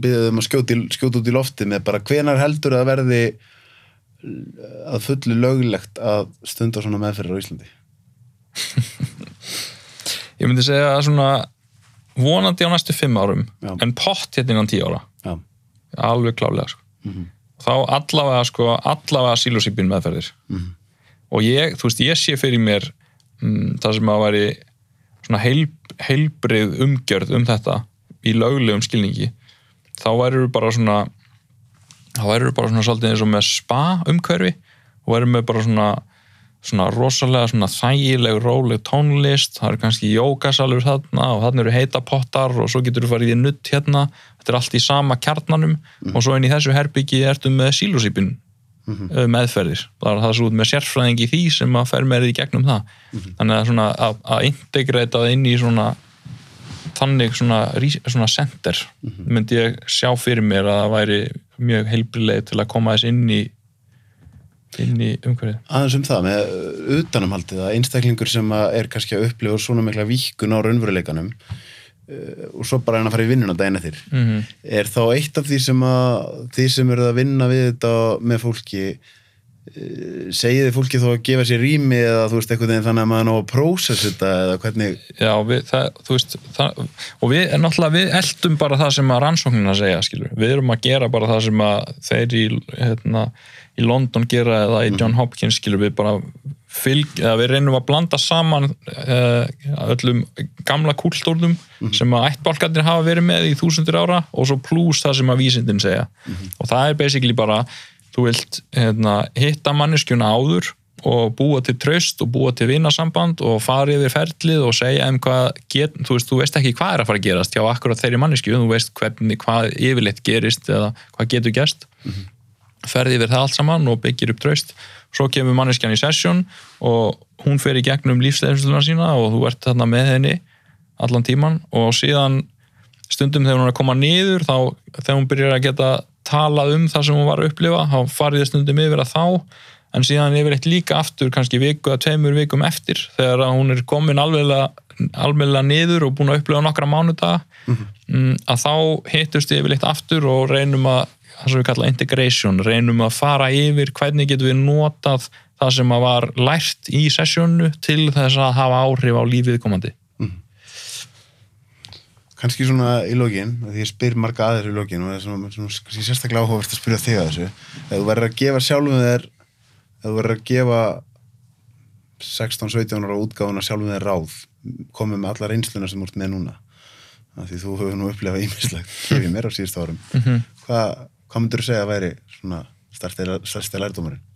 byrðum að skjóta, skjóta út í lofti með bara hvenar heldur að verði að fullu löglegt að stunda svona meðferðir á Íslandi? ég myndi segja að svona vonandi á næstu fimm árum Já. en pott hérna innan tíu ára Já. alveg klálega sko. Mhm. þá allavega sko, allavega sílósýpin meðferðir Mhm. og ég, þú veist, ég sé fyrir mér mm, það sem að væri svona heil, heilbrið umgjörð um þetta í löglegum skilningi þá væri bara svona þá væri bara svona svolítið eins og með spa umhverfi og væri með bara svona svona rosalega svona þægileg róleg tónlist, það eru kannski jókasalur þarna og þarna eru heita pottar og svo getur þú farið í nutt hérna þetta er allt í sama kjarnanum og svo inn í þessu herbyggi ertu með sílósýpin uh, meðferðir. Það er það svo út með sérfræðing í því sem að fer með því gegnum það. Þannig að svona að, að integrata það inn í svona þannig svona, svona center myndi ég sjá fyrir mér að það væri mjög heilbrileg til að koma þess inn í inn í umhverfið. Aðeins um það með utanumhaldið að einstaklingur sem að er kannski að upplifa svona mikla víkun á raunveruleikanum og svo bara hann að fara í vinnuna daginn eftir. Mm -hmm. er þá eitt af því sem að því sem eru að vinna við þetta með fólki uh, segið þið fólki þó að gefa sér rými eða þú veist eitthvað þannig að maður ná að prósess þetta eða hvernig? Já, við, það, þú veist það, og við, náttúrulega við eldum bara það sem að rannsóknina segja, skilur við erum að gera bara það sem að þeir í, hérna, í London gera eða í John Hopkins, skilur við bara fylg, við reynum að blanda saman uh, öllum gamla kúltúrnum sem að ættbálkarnir hafa verið með í þúsundir ára og svo pluss það sem að vísindin segja. Og það er basically bara þú vilt hérna, hitta manneskjuna áður og búa til traust og búa til vinasamband og fara yfir ferlið og segja um hvað get, þú veist, þú veist ekki hvað er að fara að gerast hjá akkurat þeirri manneskju, þú veist hvernig, hvað yfirleitt gerist eða hvað getur gerst. Ferði yfir það allt saman og byggir upp traust svo kemur manneskjan í session og hún fer í gegnum lífsleðinsluna sína og þú ert þarna með henni allan tíman. Og síðan stundum þegar hún er að koma niður þá þegar hún byrjar að geta talað um það sem hún var að upplifa þá farið þið stundum yfir að þá. En síðan yfir eitt líka aftur kannski viku að tveimur vikum eftir þegar hún er komin alveglega, niður og búin að upplifa nokkra mánudaga mm, að þá hittust yfir eitt aftur og reynum að það sem við kalla integration, reynum að fara yfir hvernig getum við notað það sem að var lært í sessjónu til þess að hafa áhrif á lífið komandi kannski svona í lógin, því ég spyr marga aðeir í lógin og það er svona, svona, svona sérstaklega áhugavert að spyrja þig að þessu. Ef þú verður að gefa sjálfum þér ef þú verður að gefa 16-17 ára útgáfuna sjálfum þér ráð komið með alla reynsluna sem þú ert með núna af því þú hefur nú upplifað ímislegt gefið mér á síðustu árum. Mm -hmm. hvað, hvað myndur þú segja að væri svona stærsti lærdómarinn?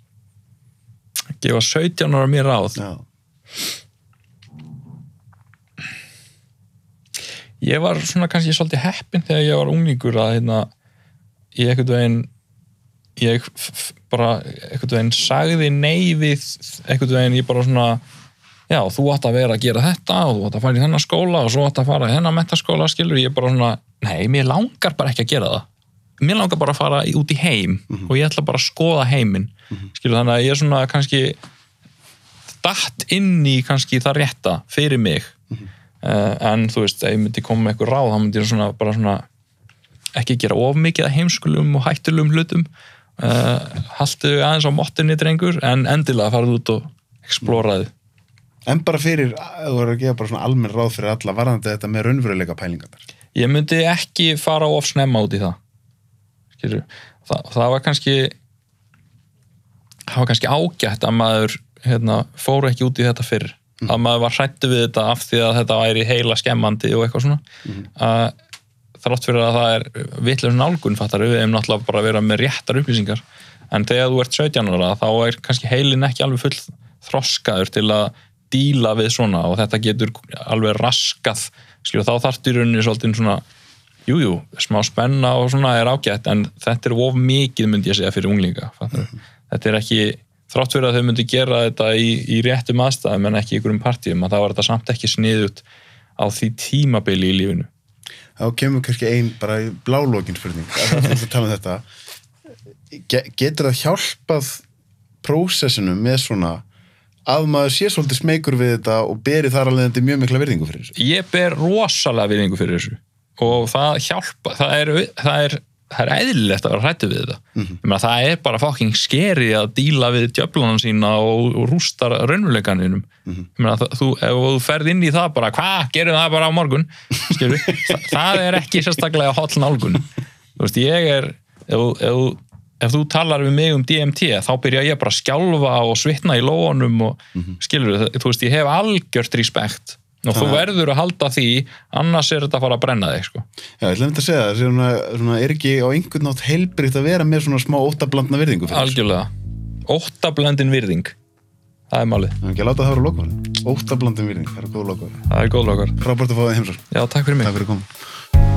gefa 17 ára mér ráð. Já, ég var svona kannski svolítið heppinn þegar ég var unglingur að hérna, ég ekkert veginn ég bara ekkert veginn sagði nei við ekkert veginn ég bara svona já, þú átt að vera að gera þetta og þú átt að fara í þennan skóla og svo átt að fara í þennan metaskóla skilur, ég bara svona, nei, mér langar bara ekki að gera það mér langar bara að fara út í heim og ég ætla bara að skoða heiminn skilur, þannig að ég er svona kannski datt inn í kannski það rétta fyrir mig. Uh, en þú veist, ef ég myndi koma með eitthvað ráð þá myndi ég svona bara svona ekki gera of mikið að heimskulum og hættulegum hlutum. Uh, haltu aðeins á mottinni drengur en endilega farið út og exploraði en bara fyrir þú verður að gefa bara svona almenn ráð fyrir alla varðandi þetta með raunveruleika pælingarnar ég myndi ekki fara of snemma út í það Þa, það var kannski það var kannski ágætt að maður hérna, fóru ekki út í þetta fyrr. Að maður var hrættu við þetta af því að þetta væri heila skemmandi og eitthvað svona. Að þrátt fyrir að það er vitlega nálgun fattar við hefum náttúrulega bara að vera með réttar upplýsingar. En þegar þú ert 17 ára þá er kannski heilin ekki alveg full þroskaður til að díla við svona og þetta getur alveg raskað. Skilur þá þarftu í rauninni svolítið svona jújú, jú, smá spenna og svona er ágætt en þetta er of mikið myndi ég segja fyrir unglinga fattar þetta er ekki þrátt fyrir að þau myndi gera þetta í, í réttum aðstæðum en ekki í einhverjum partíum að það var þetta samt ekki sniðut á því tímabili í lífinu. Þá kemur kannski ein bara í blálókin spurning um þetta. Ge getur það hjálpað prósessinu með svona að maður sé svolítið smeykur við þetta og beri þar alveg mjög mikla virðingu fyrir þessu? Ég ber rosalega virðingu fyrir þessu og það hjálpa það er, það er, það er eðlilegt að vera hrættu við þetta. Mm -hmm. það er bara fucking skeri að díla við djöflunum sína og, og rústar raunveruleikaninum mm -hmm. þú, ef þú ferð inn í það bara hvað, gerum það bara á morgun? Skilur, það, er ekki sérstaklega holl nálgun. Þú veist, ég er ef, ef, ef þú talar við mig um DMT þá byrja ég bara að skjálfa og svitna í lóanum og skilur þú veist, ég hef algjört respekt og þú verður að halda því annars er þetta að fara að brenna þig sko. Já, ég ætlum þetta að segja það svona, svona, er ekki á einhvern nátt heilbrikt að vera með svona smá óttablandna virðingu fyrir algjörlega, óttablendin virðing. Það er málið. Þessu ekki að láta það vera lokvæðin óttablandin virðing, það er góð það er lokar, frábært að fá það heimsar, já takk fyrir mig. Takk fyrir að koma